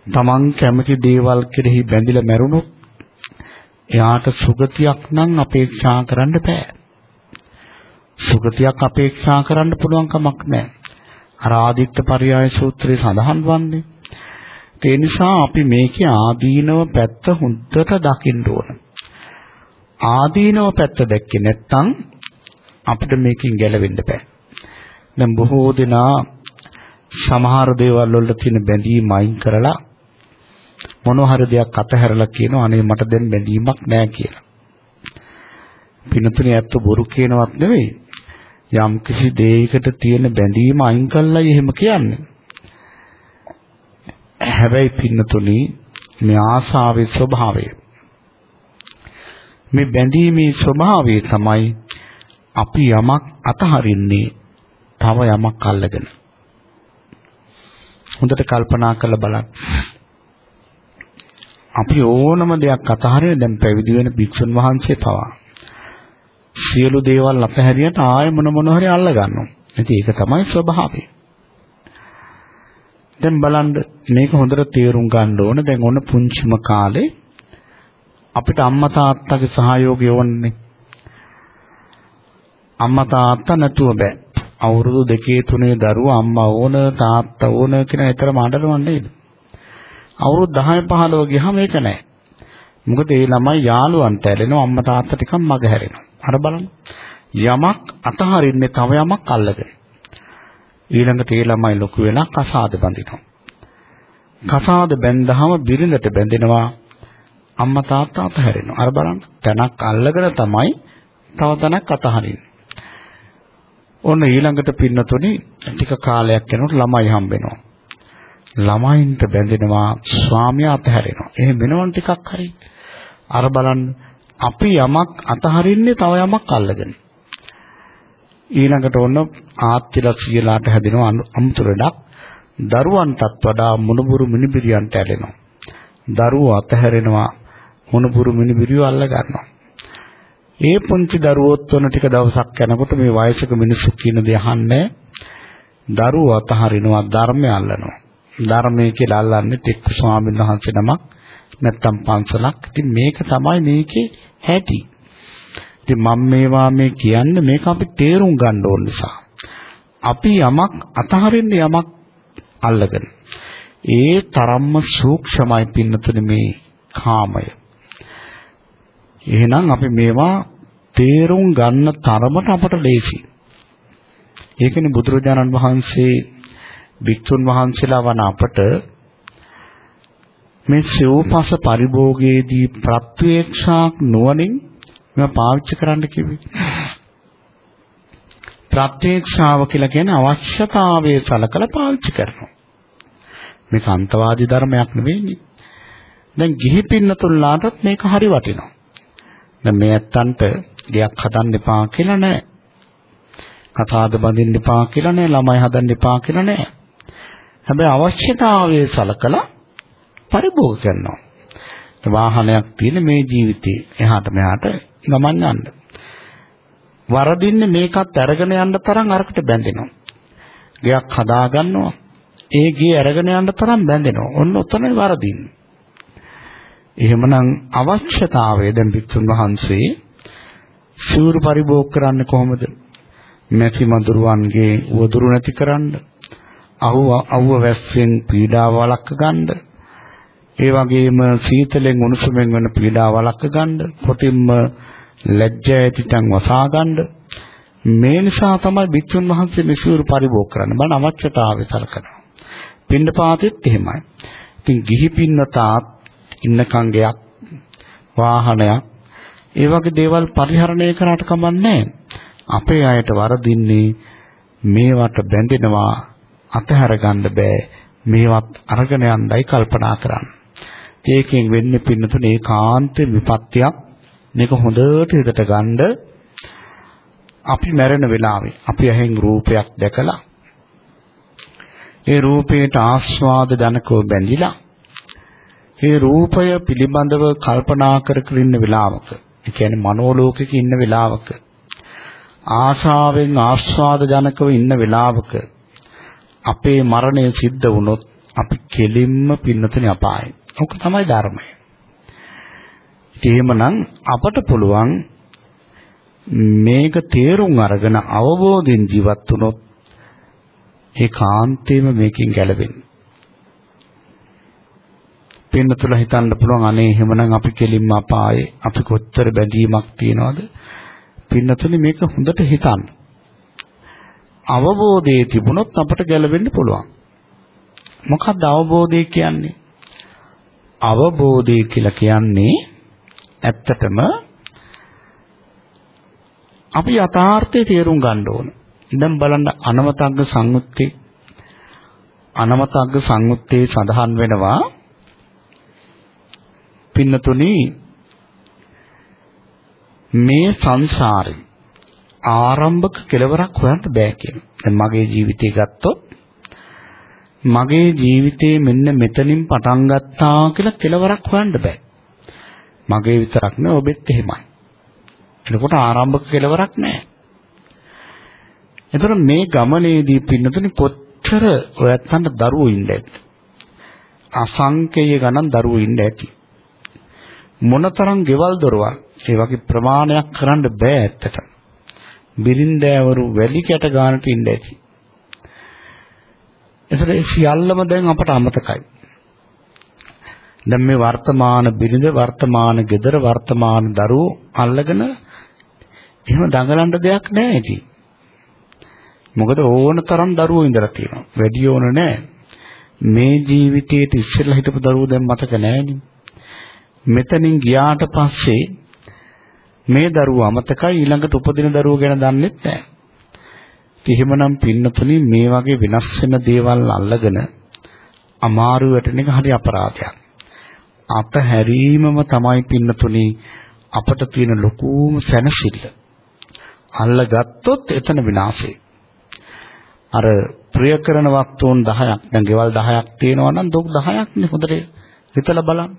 තමන් කැමති දේවල් කෙරෙහි බැඳිලා මැරුණොත් එයාට සුගතියක් නම් අපේක්ෂා කරන්න බෑ. සුගතියක් අපේක්ෂා කරන්න පුළුවන් කමක් නැහැ. අර ආදිත්ත පරයය සූත්‍රයේ සඳහන් වන්නේ. ඒ නිසා අපි මේකේ ආදීනව පැත්ත හොඳට දකින්න ඕන. ආදීනව පැත්ත දැක්කේ නැත්නම් අපිට මේකෙන් ගැලවෙන්න බෑ. දැන් බොහෝ දෙනා සමහර දේවල් වලට තියෙන බැඳීම් අයින් කරලා මොන හරි දෙයක් අතහැරලා කියනවා අනේ මට දැන් බැඳීමක් නෑ කියලා. පිනතුනේ ඇත්ත බොරු කියනවත් නෙවෙයි. යම් කිසි දෙයකට තියෙන බැඳීම අයින් කළායි එහෙම කියන්නේ. හැබැයි පින්නතුනි මේ ආසාවේ ස්වභාවය මේ බැඳීමේ ස්වභාවය තමයි අපි යමක් අතහරින්නේ තව යමක් අල්ලගෙන. හොඳට කල්පනා කරලා බලන්න. අපි ඕනම දෙයක් අතහරින දැන් පැවිදි වෙන භික්ෂුන් වහන්සේ පවා සියලු දේවල් අතහැරියට ආය මොන මොන හරි අල්ල ගන්නවා. ඉතින් ඒක තමයි ස්වභාවය. දැන් බලන්න මේක හොඳට තේරුම් ගන්න ඕන. දැන් ඔන්න පුංචිම කාලේ අපිට අම්මා තාත්තගේ සහයෝගය ඕනේ. අම්මා තාත්තා නැතුව බෑ. අවුරුදු දෙකේ තුනේ දරුවා අම්මා ඕන තාත්තා ඕන කියන විතරම අඬනවා නේද? අවුරුදු 10 15 ගියාම ඒක නැහැ. මොකද ඒ ළමයි යාළුවන්ට ඇලෙනවා අම්මා තාත්තා ටිකක් මග හැරෙනවා. අර බලන්න. යමක් අතහරින්නේ තව යමක් අල්ලගෙන. ඊළඟට ඒ ළමයි ලොකු වෙලා කසාද බඳිනවා. කසාද බැඳහම බිරිඳට බැඳෙනවා අම්මා තාත්තා අතහැරෙනවා. අර බලන්න. තැනක් අල්ලගෙන තමයි තව තැනක් අතහරින්නේ. ඔන්න ඊළඟට පින්නතුනි ටික කාලයක් යනකොට ළමයි හම්බෙනවා. ළමයින්ට බැඳෙනවා ස්වාමියා අතහැරෙනවා. එහෙම වෙනවන් ටිකක් හරි. අර බලන්න අපි යමක් අතහරින්නේ තව යමක් අල්ලගෙන. ඊළඟට ඔන්න ආත්තිලා සියලාට හැදෙන අමුතුරඩක් දරුවන්ටත් වඩා මුණුබුරු මිනිබිරියන්ට ඇලෙනවා. දරුවෝ අතහැරෙනවා මුණුබුරු මිනිබිරියෝ අල්ල ගන්නවා. ඒ පුංචි දරුවෝත් වන ටික දවසක් යනකොට මේ වයසක මිනිස්සු කියන දේ අහන්නේ දරුවෝ අතහරිනවා ධර්මය අල්ලනවා. ධර්මයේ කියලා අල්ලන්නේ තෙක් ස්වාමීන් වහන්සේ නමක් නැත්තම් පන්සලක්. ඉතින් මේක තමයි මේකේ හැටි. ඉතින් මම මේවා මේ කියන්නේ මේක අපි තේරුම් ගන්න ඕන නිසා. අපි යමක් අතහරින්න යමක් අල්ලගෙන. ඒ තරම්ම සූක්ෂමයි පින්නතුනේ මේ කාමය. එහෙනම් අපි මේවා තේරුම් ගන්න තරමට අපට ලේසි. ඒකනේ බුදුරජාණන් වහන්සේ භික්ෂුන් වහන්සේලා වන අපට මේ සිව්පස පරිභෝගයේදී ප්‍රත්‍යක්ෂාක් නුවණින් මේවා පාවිච්චි කරන්න කිව්වේ. ප්‍රත්‍යක්ෂාව කියලා කියන්නේ අවශ්‍යතාවයේ සලකලා පාවිච්චි කරනවා. මේක අන්තවාදී ධර්මයක් නෙවෙයි. දැන් ගිහි පින්නතුල්ලාටත් මේක හරි වටිනවා. දැන් මේ ඇත්තන්ට ගයක් හදන්න එපා කියලා නෑ. කතාද බඳින්න එපා කියලා නෑ. ළමයි හදන්න එපා කියලා නෑ. හැබැයි අවශ්‍යතාවයේ සලකලා පරිභෝග කරනවා. වාහනයක් තියෙන මේ ජීවිතේ එහාට මෙහාට ගමන් යන්න. වරදින්නේ මේකත් අරගෙන යන්න තරම් අරකට බැඳෙනවා. ගයක් හදා ගන්නවා. ඒ ගේ අරගෙන යන්න තරම් බැඳෙනවා. ඔන්න ඔතනයි වරදින්නේ. එහෙමනම් අවශ්‍යතාවය දැන් පිටුන් වහන්සේ සූරු පරිභෝග කරන්නේ කොහොමද? මැසි මදුරුවන්ගේ වදුරු නැති කරන්න, අහුව අවුව වැස්සෙන් පීඩාව වළක්ව ගන්න. ඒ වගේම සීතලෙන් උණුසුමෙන් වෙන පීඩා වළක්ව ගන්න, කොටින්ම ලැජ්ජා ඇතිතන් වසා ගන්න. මේ නිසා තමයි බිච්චුන් වහන්සේ මෙසිවුරු පරිභෝග කරන්න. බලන්න අවශ්‍යතාවය සලකනවා. පින්නපාතෙත් එහෙමයි. ඉතින් ගිහි පින්නතාත් ඉන්නකන් ගයක් වාහනයක් ඒ වගේ දේවල් පරිහරණය කරාට කමන්නේ අපේ අයට වරදින්නේ මේවට බැඳෙනවා අතහැර ගන්න බෑ මේවත් අරගෙන යන්නයි කල්පනා කරන්නේ. ඒකෙන් වෙන්නේ පින්නතුනේ ඒකාන්ත විපත්තියක්. මේක හොඳට හිතට ගන්න අපි මැරෙන වෙලාවේ අපි ඇහෙන් රූපයක් දැකලා ඒ රූපයට ආස්වාද ජනකව බැඳිලා ඒ රූපය පිළිබඳව කල්පනා කර කර ඉන්න වෙලාවක ඒ කියන්නේ මනෝලෝකෙක ඉන්න වෙලාවක ආශාවෙන් ආස්වාද ජනකව ඉන්න වෙලාවක අපේ මරණය සිද්ධ වුණොත් අපි කෙලින්ම පින්නතුනේ අපායයි. ඔක තමයි ධර්මය. එහෙමනම් අපට පුළුවන් මේක තේරුම් අරගෙන අවබෝධයෙන් ජීවත් වුණොත් ඒ කාන්තේම මේකෙන් ගැලවෙන්න. පින්නතුල හිතන්න පුළුවන් අනේ එහෙමනම් අපි කෙලින්ම අපායේ අපි කොච්චර බැඳීමක් තියනවද? පින්නතුනේ මේක හොඳට හිතන්න. අවබෝධයේ තිබුණොත් අපට ගැලවෙන්න පුළුවන්. මොකක්ද අවබෝධය කියන්නේ? අවබෝධය කියලා කියන්නේ ඇත්තටම අපි යථාර්ථය තේරුම් ගන්න ඕන. දැන් බලන්න අනවතග්ග සංයුත්තේ අනවතග්ග සංයුත්තේ සඳහන් වෙනවා පින්නතුනි මේ සංසාරේ ආරම්භක කෙලවරක් හොයන්න බෑ කියන. දැන් මගේ ජීවිතය ගත්තොත් මගේ ජීවිතේ මෙන්න මෙතනින් පටන් ගත්තා කියලා කෙලවරක් හොයන්න බෑ. මගේ විතරක් නෙවෙයි ඔබෙත් එහෙමයි. එතකොට ආරම්භක කෙලවරක් නැහැ. එතකොට මේ ගමනේදී පින්නතුනි කොච්චර ඔයත්තන්ට දරුවෝ ඉන්න ඇද්ද? අසංකේය ගණන් දරුවෝ ඉන්න ඇති. මොනතරම් ගෙවල් දොරවල් ඒ වගේ ප්‍රමාණයක් කරන්න බෑ ඇත්තට. බිරින්දෑවරු වැලි කැට ගන්නට ඉන්න ඇති. ඒතර ඒ සියල්ලම දැන් අපට අමතකයි. දැන් මේ වර්තමාන බිරිඳ වර්තමාන ගෙදර වර්තමාන දරුවෝ අල්ලගෙන එහෙම දඟලන්න දෙයක් නැහැ ඉතින්. මොකද ඕන තරම් දරුවෝ ඉඳලා තියෙනවා. වැඩි ඕන නැහැ. මේ ජීවිතයේ ඉස්සෙල්ලා හිටපු දරුවෝ දැන් මතක නැහැනේ. මෙතනින් ගියාට පස්සේ මේ දරුවෝ අමතකයි ඊළඟට උපදින දරුවෝ ගැන දන්නෙත් නැහැ. එහෙමනම් පින්නතුනි මේ වගේ වෙනස් වෙන දේවල් අල්ලගෙන අමාරු වැටෙන එක හරි අපරාධයක්. අතහැරීමම තමයි පින්නතුනි අපට තියෙන ලොකුම සැනසෙල්ල. අල්ලගත්තොත් එතන විනාශේ. අර ප්‍රිය කරන වස්තුන් 10ක් දැන් ගෙවල් 10ක් තියෙනවා නම් දුක් 10ක් නේ හොඳට හිතලා බලන්න.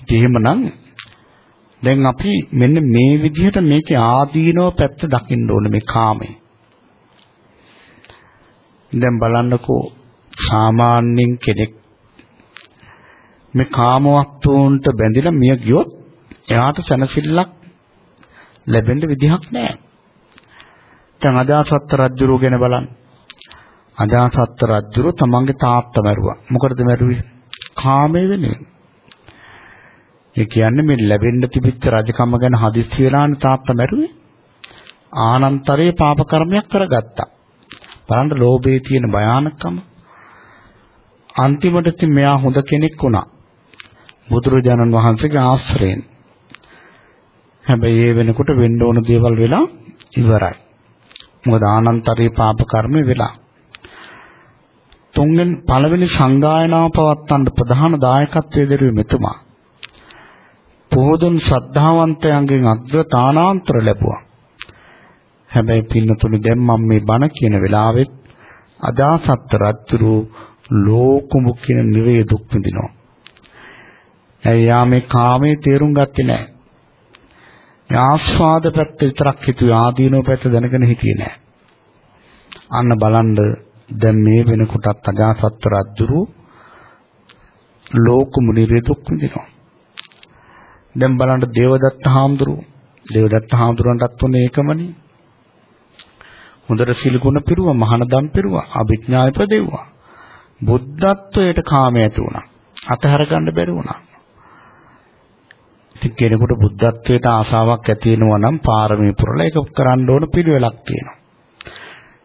ඉතින් එහෙමනම් දැන් අපි මෙන්න මේ විදිහට මේකේ ආදීනව පැත්ත දකින්න ඕනේ මේ කාමේ. දැන් බලන්නකෝ සාමාන්‍යයෙන් කෙනෙක් මේ කාම වස්තුන්ට බැඳිලා මිය ගියොත් එයාට සැනසෙල්ලක් ලැබෙන්න විදිහක් නැහැ. දැන් අජාසත් රජුරු ගැන බලන්න. අජාසත් රජුරු තමන්ගේ තාත්තා මැරුවා. මොකටද මැරුවේ? කාමයේ වෙනුවෙන්. ඒ කියන්නේ මේ ලැබෙන්න තිබිච්ච රජකම ගැන හදිස්සි වෙලානේ තාත්තා මැරුවේ. ආනන්තරයේ පාප කර්මයක් කරගත්තා. බලන්න ලෝභයේ තියෙන භයානකම. අන්තිමට ඉතින් මෙයා හොඳ කෙනෙක් වුණා. බුදුරජාණන් වහන්සේගේ ආශ්‍රයෙන්. හැබැයි ඒ වෙනකොට වෙන්න ඕන දේවල් වෙලා ඉවරයි. මොකද ආනන්තරී පාප කර්මේ වෙලා. තුන්වෙනි පළවෙනි සංගායනාව පවත්වන්න ප්‍රධාන දායකත්වයේ දරුවේ මෙතුමා. පොහොදුන් ශ්‍රද්ධාවන්තයන්ගෙන් අග්‍රතානාන්තර ලැබුවා. හැබැයි පින්නතුනි දැන් මම මේ බණ කියන වෙලාවෙත් අදාසත් රත්තුරු ලෝකුඹු කියන නිරේ දුක් විඳිනවා. එයා මේ කාමයේ තේරුම් ගත්තේ නැහැ. ආස්වාද පැත්ත විතරක් හිතුවේ ආදීනෝ පැත්ත දැනගෙන හිටියේ නැහැ. අන්න බලන්න දැන් මේ වෙනකොටත් අජාසත් රජුරු ලෝකුඹු නිරේ දුක් විඳිනවා. දැන් බලන්න දේවදත්ත හාමුදුරුවෝ දේවදත්ත හාමුදුරන්ටත් උනේ ඒකමනේ. හොඳට සිල්ගුණ පිරුවා, මහානදම් පිරුවා, අභිඥා ඉපදෙව්වා. බුද්ධත්වයට කාමය ඇති වුණා. අතහැර ගන්න බැරි වුණා. ඉතින් කෙනෙකුට බුද්ධත්වයට ආසාවක් ඇති වෙනවා නම් පාරමී පුරලා ඒක කරන්න ඕන පිළිවෙලක් තියෙනවා.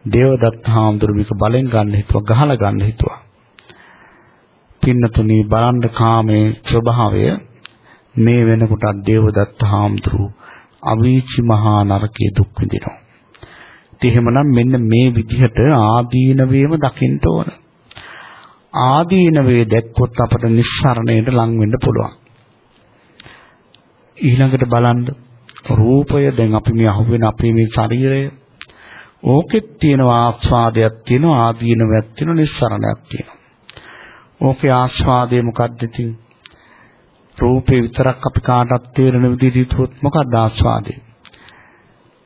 දේවදත්ත හාමුදුරු මේක බලෙන් ගන්න හිතුවා, ගහලා ගන්න හිතුවා. පින්නතුනි බලන්න කාමයේ ස්වභාවය මේ වෙනකොටත් දේවදත්ත හාමුදුරු අවීචි මහා නරකයේ දුක් විඳිනවා. ඉතින් එහෙමනම් මෙන්න මේ විදිහට ආදීනවේම දකින්න ඕන. ආදීනවේ දැක්කොත් අපට නිස්සරණයට ලං වෙන්න පුළුවන්. ඊළඟට බලන්න රූපය දැන් අපි මේ අහුවෙන අපේ මේ ශරීරය ඕකෙත් තියෙන ආස්වාදයක් තියෙනවා ආදීනවයක් තියෙනවා නිස්සරණයක් තියෙනවා. ඕකේ ආස්වාදය මොකක්ද ඉතින්? රූපේ විතරක් අපි කාටත් තේරෙන විදිහට හිතුවොත් මොකක්ද ආස්වාදය?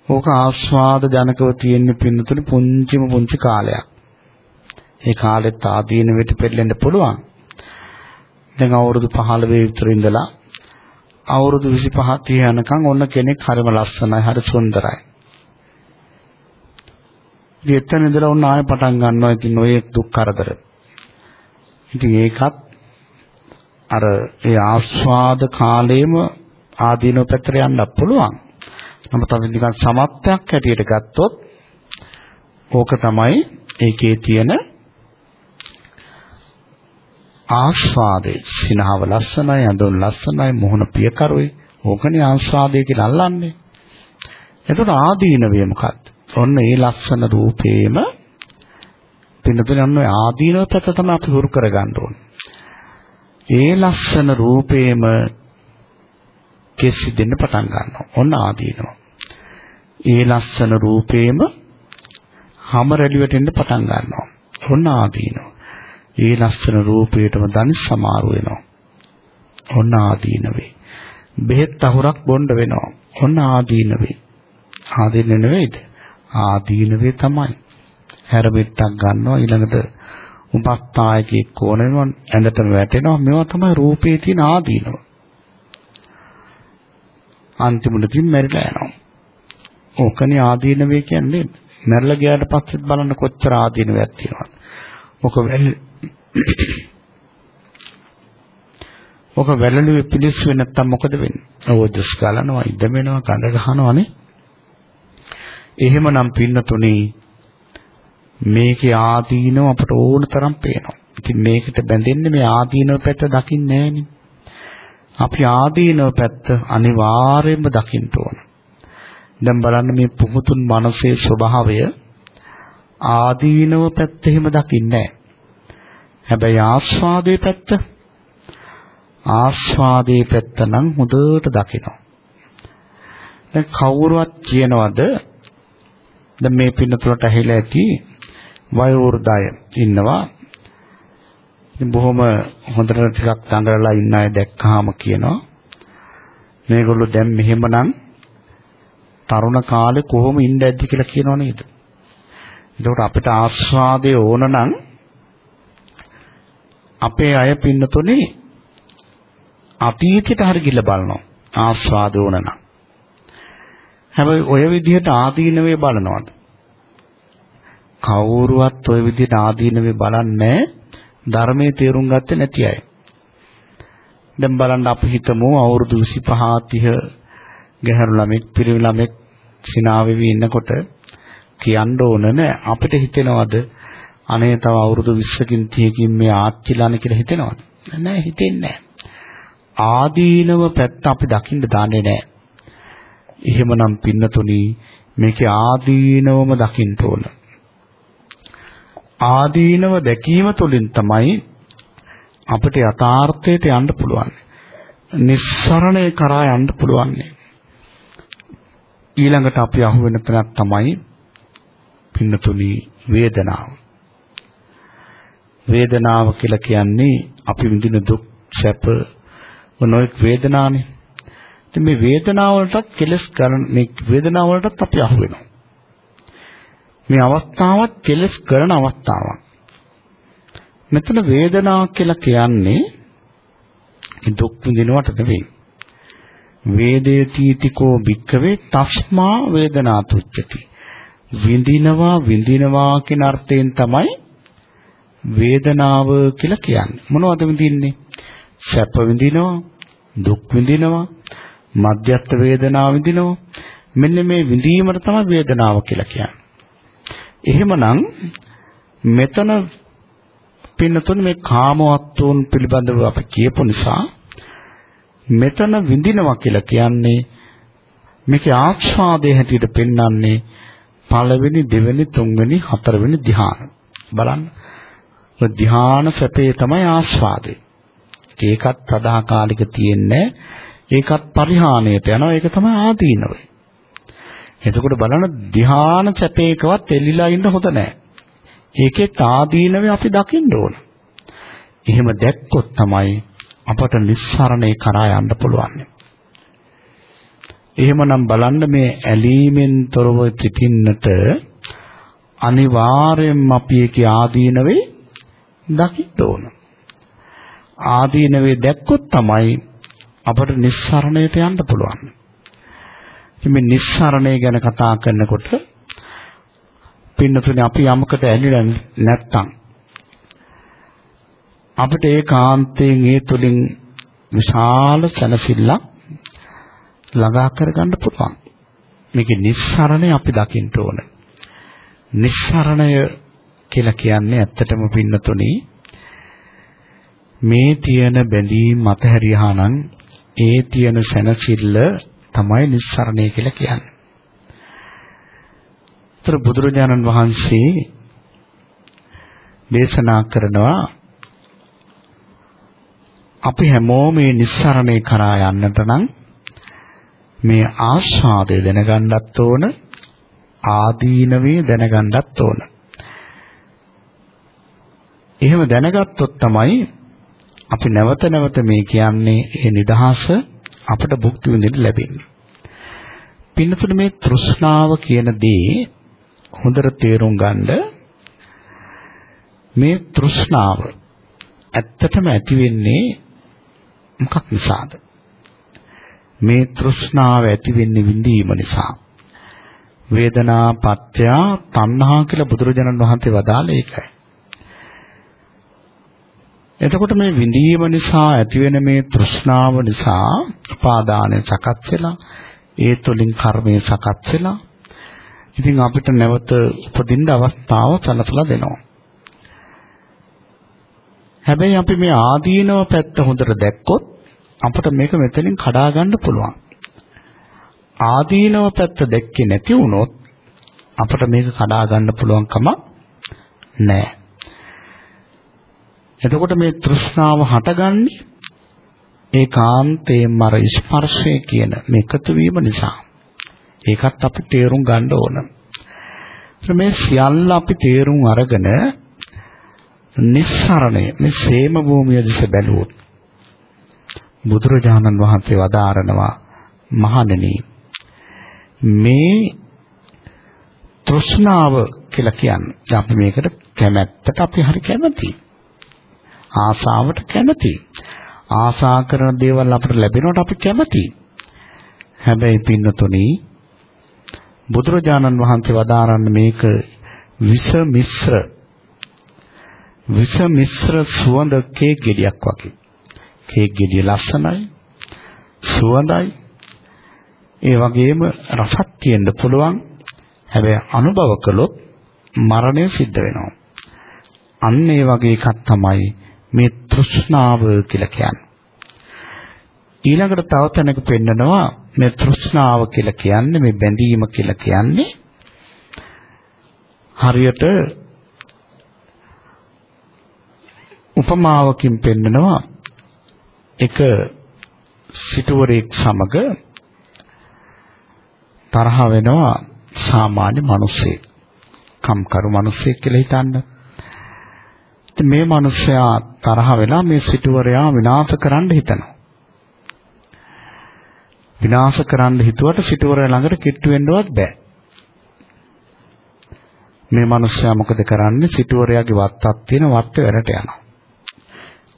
ඕක ආස්වාද ජනකව තියෙන පින්නතුනේ පුංචිම පුංචි කාලයක්. ඒ කාලෙත් ආදීන වෙට පෙරලෙන්න පුළුවන්. දැන් අවුරුදු 15 විතර ඉඳලා අවුරුදු 25 30 යනකම් ඔන්න කෙනෙක් හරිම ලස්සනයි හරි සුන්දරයි. ඉතින් එතන ඉඳලා ඔන්න ආයෙ පටන් ගන්නවා ඉතින් ඔය දුක් කරදර. ඉතින් ඒකත් අර ඒ ආස්වාද කාලේම ආදීනව පැත්තට යන්න පුළුවන්. නමුත් අපි නිකන් සමත්යක් හැටියට ගත්තොත් ඕක තමයි ඒකේ තියෙන ආස්වාදේ. සිනහව ලස්සනයි අඳුන් ලස්සනයි මොහොන පියකරුයි. ඕකනේ ආස්වාදේ කියලා අල්ලන්නේ. එතකොට ආදීනවේ මොකක්ද? ඔන්න ඒ ලස්සන රූපේම පින්නතුනේ ඔන්න ආදීනව පැත්ත තමයි අපි හුරු කරගන්න ඕනේ. ඒ ලස්සන රූපේම කෙසි දෙන්න පටන් ගන්නවා ඔන්න ආදීනව ඒ ලස්සන රූපේම හැම රැලියට එන්න පටන් ගන්නවා ඔන්න ආදීනව ඒ ලස්සන රූපයටම දනිස් සමාරු වෙනවා. ඔන්න ආදීනවේ. බෙහෙත් අහුරක් බොන්න වෙනවා. ඔන්න ආදීනවේ. ආදීන නෙවෙයිද? ආදීනවේ තමයි. හැරමිටක් ගන්නවා ඊළඟට උපස්ථායකෙක් ඕන වෙනවා ඇඳටම වැටෙනවා මේවා තමයි රූපේ තියෙන ආදීනව. අන්තිමටදී මැරිලා යනවා. ඕකනේ ආදීනවේ කියන්නේ. මැරලා ගියාට පස්සෙත් බලන්න කොච්චර ආදීනවයක් තියෙනවද. ඔක ඔක වැළලුවේ පිළිස්සුවේ නැත්තම් මොකද වෙන්නේ? ඕජස් ගලනවා, ඉද වෙනවා, කඳ ගහනවානේ. එහෙමනම් පින්නතුනේ මේකේ ආදීනව අපට ඕන තරම් පේනවා. ඉතින් මේකට බැඳෙන්නේ මේ ආදීනව පැත්ත දකින්නේ නැහෙනේ. අපි ආදීනව පැත්ත අනිවාර්යයෙන්ම දකින්න ඕන. දැන් බලන්න මේ පුහුතුන් මනසේ ස්වභාවය ආදීනව පැත්ත එහෙම දකින්නේ නැහැ. හැබැයි ආස්වාදයේ පැත්ත ආස්වාදයේ පැත්ත නම් හොඳට දකිනවා. දැන් කවුරුවත් කියනවද දැන් මේ පින්නතුලට ඇහිලා ඇති වයෝවෘද්ධය ඉන්නවා. ඉතින් බොහොම හොඳට ටිකක් දඟලලා ඉන්න අය දැක්කහම කියනවා මේගොල්ලෝ දැන් මෙහෙමනම් තරුණ කාලේ කොහොම ඉන්න ඇද්ද කියලා කියනව නේද? එතකොට අපිට ආස්වාදයේ ඕන නම් අපේ අය පින්නතුනේ අතීතයට හරි ගිහිල්ලා බලනවා ආස්වාද ඕන නම්. හැබැයි ඔය විදිහට ආදීනවේ බලනවද? කවුරුවත් ඔය විදිහට ආදීනවේ බලන්නේ ධර්මයේ තේරුම් ගත්තේ නැති අය. දැන් බලන්න අපි හිතමු අවුරුදු 25 30 ගැහැණු ළමෙක් පිරිමි ළමෙක් සිනාවෙවි ඉන්නකොට කියන්න ඕන නෑ අපිට හිතෙනවද අනේ තව අවුරුදු 20කින් 30කින් මේ ආච්චිලාන කියලා හිතෙනවද? නෑ හිතෙන්නේ නෑ. ආදීනව පැත්ත අපි දකින්න දාන්නේ නෑ. එහෙමනම් පින්නතුනි මේකේ ආදීනවම දකින්න ඕන. ආදීනව දැකීම තුළින් තමයි අපිට යථාර්ථයට යන්න පුළුවන්. නිස්සරණය කරා යන්න පුළුවන්. ඊළඟට අපි අහුවෙන තැනක් තමයි පින්නතුනි වේදනාව. වේදනාව කියලා කියන්නේ අපි විඳින දුක් සැප මොනොක් වේදනානේ. ඉතින් මේ වේදනාව වලටත් කෙලස් කරන මේ වේදනාව වලටත් අපි අහු වෙනවා. මේ අවස්ථාවත් කෙලස් කරන අවස්ථාවක්. මෙතන වේදනාව කියලා කියන්නේ දුක් විඳිනවට නෙවෙයි. වේදේතිතිකෝ භික්කවේ තස්මා වේදනාතුච්චති. විඳිනවා විඳිනවා කියන අර්ථයෙන් තමයි වේදනාව කියලා කියන්නේ. මොනවද විඳින්නේ? සැප විඳිනවා, දුක් විඳිනවා, මධ්‍යස්ථ වේදනාව විඳිනවා. මෙන්න මේ විඳීමට තමයි වේදනාව කියලා කියන්නේ. එහෙමනම් මෙතන පින්නතුනේ මේ කාමවත්තුන් පිළිබඳව අපි කියපු නිසා මෙතන විඳිනවා කියලා කියන්නේ මේකේ ආස්වාදයේ හැටියට පෙන්වන්නේ පළවෙනි දෙවෙනි තුන්වෙනි හතරවෙනි ධ්‍යාන. බලන්න. ධ්‍යාන සැපේ තමයි ආස්වාදේ. ඒකත් සදාකාලික තියෙන්නේ. ඒකත් පරිහානියට යනවා. ඒක තමයි ආදීනව එතකොට බලන්න ධ්‍යාන සැපේකවත් එල්ලිලා ඉන්න හොඳ නැහැ ඒකේ ආදීනවේ අපි දකින්න ඕන එහෙම දැක්කොත් තමයි අපට නිස්සරණේ කරා යන්න පුළුවන්. එහෙමනම් බලන්න මේ ඇලීමෙන් තොරව සිටින්නට අනිවාර්යයෙන්ම අපි ඒකේ ආදීනවේ දකින්න ඕන. ආදීනවේ දැක්කොත් තමයි අපට නිස්සරණයට යන්න පුළුවන්. මේ නිස්සරණය ගැන කතා කරනකොට පින්නතුනේ අපි යමකට ඇලිලා නැත්තම් අපිට ඒකාන්තයෙන් ඒ තුලින් විශාල සැනසෙල්ලක් ළඟා කරගන්න පුළුවන්. මේකේ නිස්සරණය අපි දකින්න ඕන. නිස්සරණය කියලා කියන්නේ ඇත්තටම පින්නතුනි මේ තියෙන බැඳීම් අතහැරියා නම් ඒ තියෙන සැනසෙල්ල තමයි නිස්සරණය කියලා කියන්නේ. ඒතර බුදුරජාණන් වහන්සේ දේශනා කරනවා අපි හැමෝම මේ නිස්සරණේ කරා යන්නට නම් මේ ආස්වාදය දැනගන්නත් ඕන ආදීනවේ දැනගන්නත් ඕන. එහෙම දැනගත්තොත් තමයි අපි නැවත නැවත මේ කියන්නේ ඒ නිදහස අපට භුක්ති විඳින්න ලැබෙන්නේ. පින්නතුනේ මේ තෘෂ්ණාව කියන දේ හොඳට තේරුම් ගන්න මේ තෘෂ්ණාව ඇත්තටම ඇති වෙන්නේ මොකක් නිසාද? මේ තෘෂ්ණාව ඇති වෙන්නේ විඳීම නිසා. වේදනා පත්‍ය තණ්හා කියලා බුදුරජාණන් වහන්සේ වදාළේ ඒකයි. එතකොට මේ විඳීම නිසා ඇතිවෙන මේ තෘෂ්ණාව නිසා උපාදානය සකස් වෙලා ඒ තුලින් කර්මය සකස් වෙලා ඉතින් අපිට නැවත උපදින්න අවස්ථාව සලසලා දෙනවා. හැබැයි අපි මේ ආදීනව පැත්ත හොඳට දැක්කොත් අපිට මේක මෙතනින් කඩා ගන්න පුළුවන්. ආදීනව පැත්ත දැක්කේ නැති වුණොත් අපිට මේක කඩා ගන්න පුළුවන් කම නැහැ. එතකොට මේ තෘෂ්ණාව හටගන්නේ ඒකාන්තයෙන්ම අර ස්පර්ශය කියන මේ එකතු වීම නිසා. ඒකත් අපි තේරුම් ගන්න ඕන. මේ සියල්ල අපි තේරුම් අරගෙන නිස්සරණය මේ සේම භූමිය දිස බැලුවොත් බුදුරජාණන් වහන්සේ වදාරනවා මහණෙනි මේ තෘෂ්ණාව කියලා කියන්නේ අපි මේකට කැමැත්තට අපි හරි කැමතියි ආසාවට කැමතියි ආසා කරන දේවල් අපිට ලැබෙනවට අපි කැමතියි හැබැයි පින්නතුනි බුදුරජාණන් වහන්සේ වදාරන්නේ මේක විස මිශ්‍ර විස මිශ්‍ර සුවඳ කේක් ගෙඩියක් වගේ. කේක් ගෙඩිය ලස්සනයි, සුවඳයි. ඒ වගේම රසක් තියෙන්න පුළුවන්. හැබැයි අනුභව කළොත් මරණය සිද්ධ වෙනවා. අන්න ඒ වගේ එකක් තමයි මේ තෘෂ්ණාව කියලා කියන්නේ. ඊළඟට තව තැනක පෙන්නනවා මේ තෘෂ්ණාව කියලා කියන්නේ මේ බැඳීම කියලා කියන්නේ හරියට උපමාවකින් පෙන්නනවා එක සිටුවරයෙක් සමග තරහ වෙනවා සාමාන්‍ය මිනිස්සෙක් කම්කරු මිනිස්සෙක් කියලා හිතන්න. ඉතින් මේ මිනිස්සයා තරහ වෙලා මේ සිටුවරයා විනාශ කරන්න හිතනවා. විනාශ කරන්න හිතුවට සිටුවරයා ළඟට කිට්ටු වෙන්නවත් බෑ. මේ මිනිස්සයා මොකද කරන්නේ? සිටුවරයාගේ වත්තක් තියෙන වත්ත වැඩට යනවා.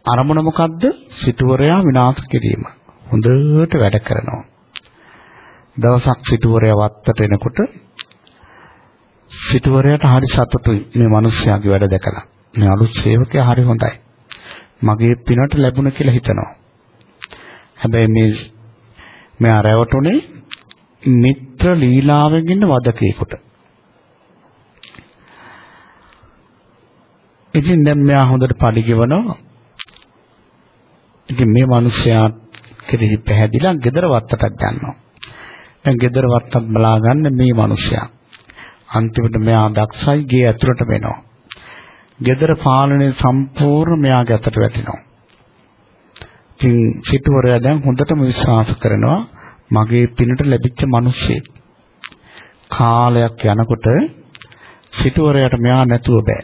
අරමුණ මොකද්ද? සිටුවරයා විනාශ කිරීම. හොඳට වැඩ කරනවා. දවසක් සිටුවරයා වත්තට එනකොට සිටුවරයාට හරි සතුටුයි මේ මිනිස්යාගේ වැඩ දැකලා. මේ අලුත් සේවකයා හරි හොඳයි. මගේ පිනට ලැබුණ කියලා හිතනවා. හැබැයි මේ මෙයා රැවටුනේ මිත්‍ර ලීලාවෙන් ඉන්න වදකේකට. ඉතින් දැන් මෙයා හොඳට පඩි ගෙවනවා. ඉතින් මේ මිනිස්යා කෙරෙහි පැහැදිලා gedara වත්තටත් යනවා. දැන් gedara වත්තත් බලාගන්න මේ මිනිස්යා. අන්තිමට මෙයා දක්ෂයි ගේ ඇතුළට වෙනවා. Gedara පාලනය සම්පූර්ණ මෙයාගේ අතට වැටෙනවා. ඉතින් සිටුවරයා දැන් හොඳටම විශ්වාස කරනවා මගේ පිනට ලැබිච්ච මිනිස්සෙක්. කාලයක් යනකොට සිටුවරයාට මෙයා නැතුව බෑ.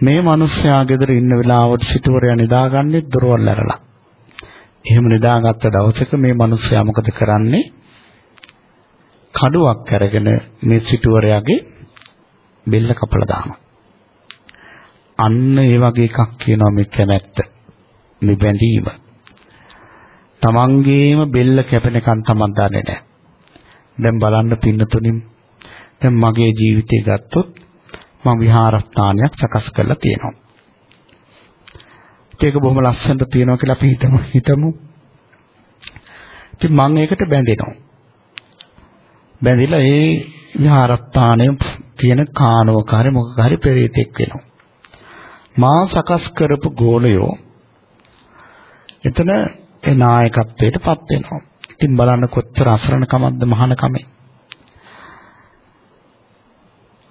මේ මිනිස්යා ගෙදර ඉන්න වෙලාවට සිටුවරයා නිදාගන්නේ දොරවල් ඇරලා. එහෙම නිදාගත්ත දවසක මේ මිනිස්යා මොකද කරන්නේ? කඩුවක් අරගෙන මේ සිටුවරයාගේ බෙල්ල කපලා දානවා. අන්න ඒ වගේ එකක් කියනවා මේ කැමැත්ත. මේ බැඳීම. තමන්ගේම බෙල්ල කැපෙන එකන් තමන් දන්නේ නැහැ. දැන් බලන්න පින්නතුනින් දැන් මගේ ජීවිතය ගත්තොත් මම විහාරස්ථානයක් සකස් කරලා තියෙනවා. ඒක බොහොම ලස්සනට තියෙනවා කියලා අපි හිතමු හිතමු. ඉතින් මම ඒකට බැඳෙනවා. බැඳිලා ඒ විහාරස්ථානයේ තියෙන කානෝකාරය මොකක් හරි පෙරේතෙක් වෙනවා. මා සකස් කරපු ගෝලයෝ එතන ඒ නායකත්වයට පත් වෙනවා. ඉතින් බලන්න කොච්චර අසරණ කමක්ද මහාන කමේ.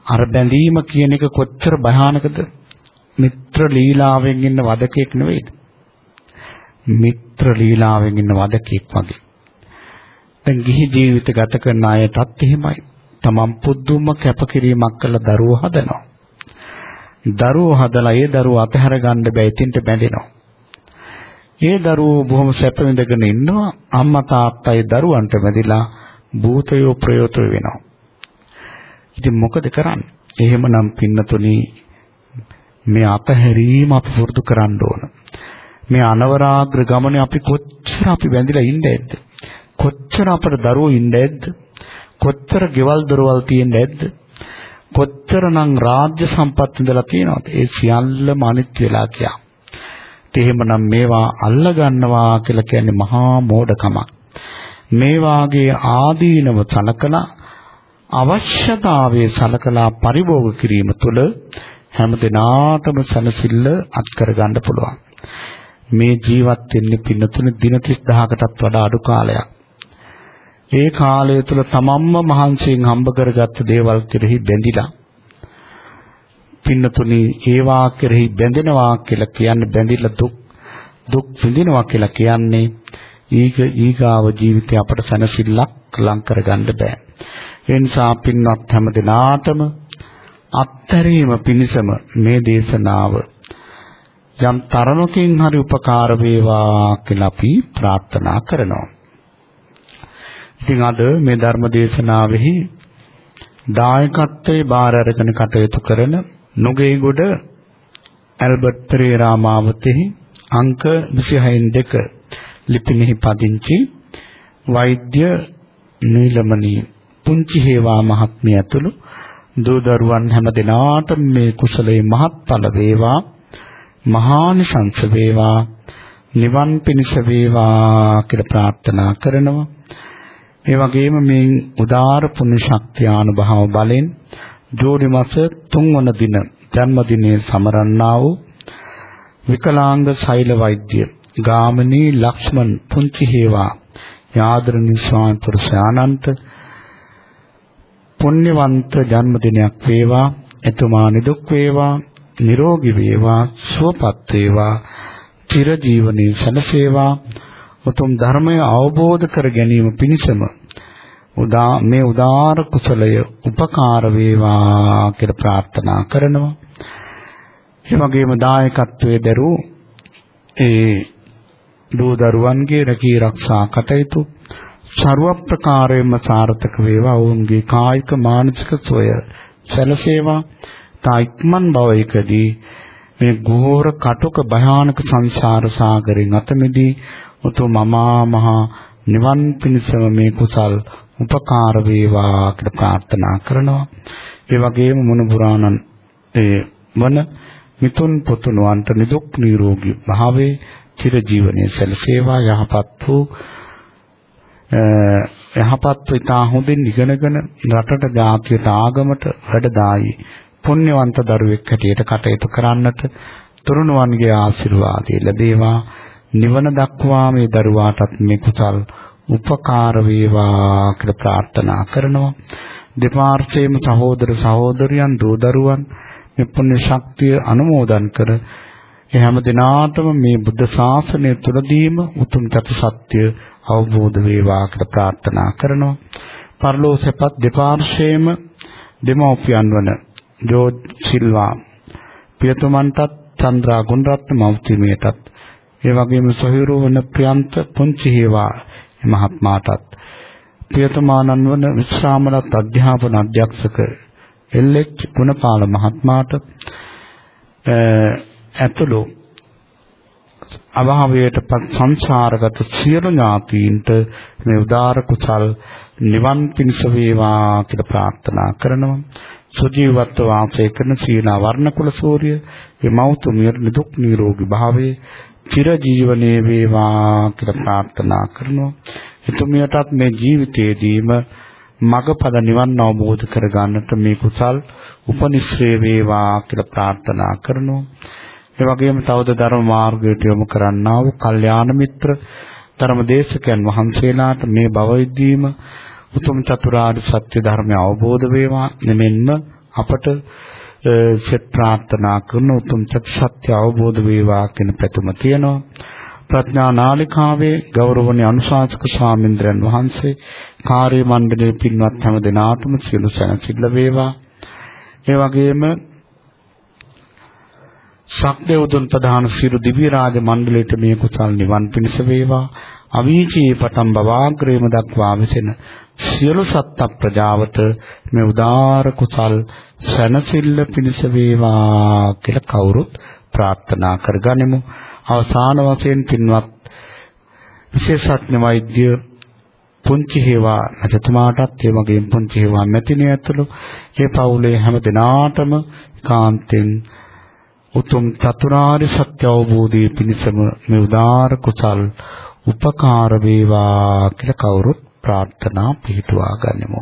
අර බැඳීම කියන එක කොච්චර භයානකද? මිත්‍ර ලීලාවෙන් ඉන්න වදකෙක් නෙවෙයිද? මිත්‍ර ලීලාවෙන් ඉන්න වදකෙක් වගේ. දැන් ගිහි ජීවිත ගත කරන අයටත් එහෙමයි. තමන් පුදුම කැපකිරීමක් කළ දරුවෝ හදනවා. දරුවෝ හදලා ඒ දරුවෝ අතහැර ගන්න බෑ ඉතින්ට බැඳෙනවා. ඒ දරුවෝ බොහොම සැප විඳගෙන ඉන්නවා අම්මා තාත්තයි දරුවන්ට බැඳිලා භූතයෝ ප්‍රයෝතෝ වෙනවා. ඉතින් මොකද කරන්නේ? එහෙමනම් පින්නතුනි මේ අතහැරීම අපි පුරුදු කරන්න ඕන. මේ අනවරාග්‍ර ගමනේ අපි කොච්චර අපි බැඳිලා ඉන්නේද? කොච්චර අපේ දරුවෝ ඉන්නේද? කොච්චර ගෙවල් දොරවල් තියෙන්නේද? කොච්චරනම් රාජ්‍ය සම්පත් ඉඳලා තියෙනවද? ඒ සියල්ලම අනිත් වෙලා කියා. එහෙමනම් මේවා අල්ල ගන්නවා කියලා කියන්නේ මහා මෝඩකමක්. මේ වාගේ ආදීනව සලකලා අවශ්‍යතාවයේ සලකලා පරිභෝග කිරීම තුළ හැම දිනාටම සනසිල්ල අත් කරගන්න පුළුවන්. මේ ජීවත් වෙන්නේ පින්නතුනේ දින 30000කටත් වඩා අඩු කාලයක්. ඒ කාලය තුල තමන්ම මහන්සියෙන් හම්බ කරගත්ත දේවල් කෙරෙහි බැඳිලා පින්නතුනි ඒවා කෙරෙහි බැඳෙනවා කියලා කියන්නේ බැඳිලා දුක් දුක් විඳිනවා කියලා කියන්නේ ඊග ඊගාව ජීවිතේ අපට සැනසෙල්ලක් ලං කරගන්න බෑ. ඒ නිසා පින්වත් හැම දිනාටම අත්තරීම පිණිසම මේ දේශනාව යම් තරණකින් හරි උපකාර වේවා කියලා අපි ප්‍රාර්ථනා කරනවා. ඉතින් අද මේ ධර්ම දේශනාවෙහි දායකත්වයේ බාර අරගෙන කටයුතු කරන නොගේගොඩ ඇල්බර්ට් පෙරේරා මාවතෙහි අංක 26න් 2 ලිපිනෙහි පදිංචි වෛද්‍ය නීලමණී පුංචි හේවා මහත්මිය ඇතුළු දූ දරුවන් හැම දිනාටම මේ කුසලයේ මහත්ඵල වේවා මහානිසංස වේවා නිවන් පිණිස වේවා කියලා ප්‍රාර්ථනා කරනවා. ඒ වගේම මේ උදාාර පුණ්‍ය ශක්තිය අනුභව බලෙන් ජෝඩි මාස 3 වන දින ජන්මදිනයේ සමරන්නා වූ විකලාංග ශෛල වෛද්‍ය ගාමිණී ලක්ෂ්මන් පුංචි හේවා යාදරණී ස්වාමි පුරුෂයානන්ත පුණ්‍යවන්ත ජන්මදිනයක් වේවා එතුමා නිදුක් වේවා නිරෝගී වේවා සුවපත් වේවා චිරජීවනයේ සැනසේවා. උතුම් ධර්මය අවබෝධ කර ගැනීම පිණිසම උදා මේ උදාාර කුසලය උපකාර වේවා කියලා ප්‍රාර්ථනා කරනවා. ඒ වගේම දායකත්වයේ දරූ ඒ දූ දරුවන්ගේ රැකී ආරක්ෂා කටයුතු ਸਰව ප්‍රකාරයෙන්ම සාර්ථක වේවා ඔවුන්ගේ කායික මානසික සොය සැලසේවා තා ඉක්මන් භවයකදී මේ ගෝර කටුක භයානක සංසාර සාගරෙන් අත මිදී උතුම් අමා මහ නිවන් පිණසම මේ කුසල් උපකාර වේවා කියලා ප්‍රාර්ථනා කරනවා. ඒ වගේම මොන පුරාණන් ඒ වන මිතුන් පුතුණවන්ට නිදුක් නිරෝගී භාවයේ චිර ජීවනයේ සැලසේවා. යහපත් වූ යහපත් විතා හොඳින් ඉගෙනගෙන රටට ජාතියට ආගමට වැඩදායි. පුණ්‍යවන්ත දරුවෙක් හැටියට කටයුතු කරන්නට තුරුණුවන්ගේ ආශිර්වාදය ලැබේවා. නිවන දක්වා මේ දරුවාටත් මේ කුසල් උපකාර වේවා කියලා ප්‍රාර්ථනා කරනවා දෙපාර්ශ්වයේම සහෝදර සහෝදරියන් දූ දරුවන් මේ පුණ්‍ය ශක්තිය අනුමෝදන් කර ඒ හැම දිනාටම මේ බුද්ධ ශාසනය තුලදීම උතුම් චතු සත්‍ය අවබෝධ වේවා කියලා ප්‍රාර්ථනා කරනවා. පරලෝසෙපත් දෙපාර්ශ්වයේම දෙමෝපියන් වන ජෝර්ජ් සිල්වා පියතුමන්ටත් චන්ද්‍රා ගුණරත්න මෞතිමියටත් ඒ වගේම සොහිරු වන ප්‍රියන්ත පුංචි හේවා මහත්මයාටත් ප්‍රියතමානන් වන විශ්‍රාමලත් අධ්‍යාපන අධ්‍යක්ෂක එල්.එච්. ගුණපාල මහත්මයාට ඇතුළු අභාවයටපත් සංසාරගත සියලු ඥාතීන්ට මේ උදාර කුසල් නිවන් පිණිස වේවා කියලා ප්‍රාර්ථනා කරනවා. සුජීවත්ව වාසය කරන සීනා වර්ණ කුල සූර්ය මේ මෞතුමිය නිදුක් නිරෝගී භාවයේ චිර ජීවනයේ වේවා කියලා ප්‍රාර්ථනා කරනවා. එතුමියටත් මේ ජීවිතයේදීම මගපද නිවන් අවබෝධ කරගන්නට මේ කුසල් උපනිශ්‍රේ වේවා කියලා ප්‍රාර්ථනා කරනවා. ඒ වගේම තවද ධර්ම මාර්ගයට යොමු කරන්නා වූ කල්යාණ මිත්‍ර ධර්මදේශකයන් වහන්සේලාට මේ භවයේදීම උතුම් චතුරාර්ය සත්‍ය ධර්මය අවබෝධ වේවා නෙමෙන්න අපට සෙත් ප්‍රාර්ථනා කරන උතුම් සත්‍ය අවබෝධ වේවා කියන පැතුම තියෙනවා. ප්‍රඥා නාලිකාවේ ගෞරවනීය අනුශාසක ස්වාමීන්ද්‍රයන් වහන්සේ කාර්ය මණ්ඩලයේ පින්වත් හැම දෙනාටම සියලු සැනසෙල්ල වේවා. ඒ වගේම සක්දේවතුන් ප්‍රධාන සිරු දිව්‍ය රාජ මණ්ඩලයට මේ කුසල් නිවන් පිණිස වේවා. අවීචී පටන් බවාග්‍රේම දක්වා විසෙන සියලු සත්ත්ව ප්‍රජාවට මේ උදාර කුසල් සැනසෙල්ල පිණිස වේවා කියලා කවුරුත් ප්‍රාර්ථනා කරගනිමු. අවසාන වශයෙන් පින්වත් විශේෂඥ වෛද්‍ය පුංචි හේවා රජතුමාටත් ඒ වගේම පුංචි හේවා මැතිණිය ඇතුළු ඒ පවුලේ හැම දෙනාටම කාන්තෙන් උතුම් චතුරාර්ය සත්‍ය අවබෝධයේ පිණසම මේ උදාර කුසල් උපකාර වේවා කියලා කවුරුත් ප්‍රාර්ථනා පිටුවා ගනිමු.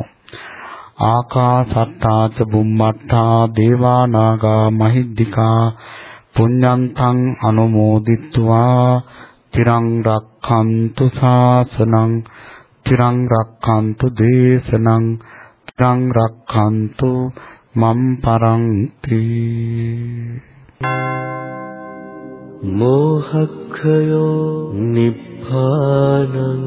ආකාසත්තාච බුම්මත්තා දේවා නාග මහිද්దికා පුඤ්ඤන්තං අනුමෝදිත්වා තිරං රක්ඛන්තු සාසනං තිරං රක්ඛන්තු දේශනං තිරං රක්ඛන්තු මම් පරන්ති මෝහක්ඛයෝ නිබ්බ නිබ්බානං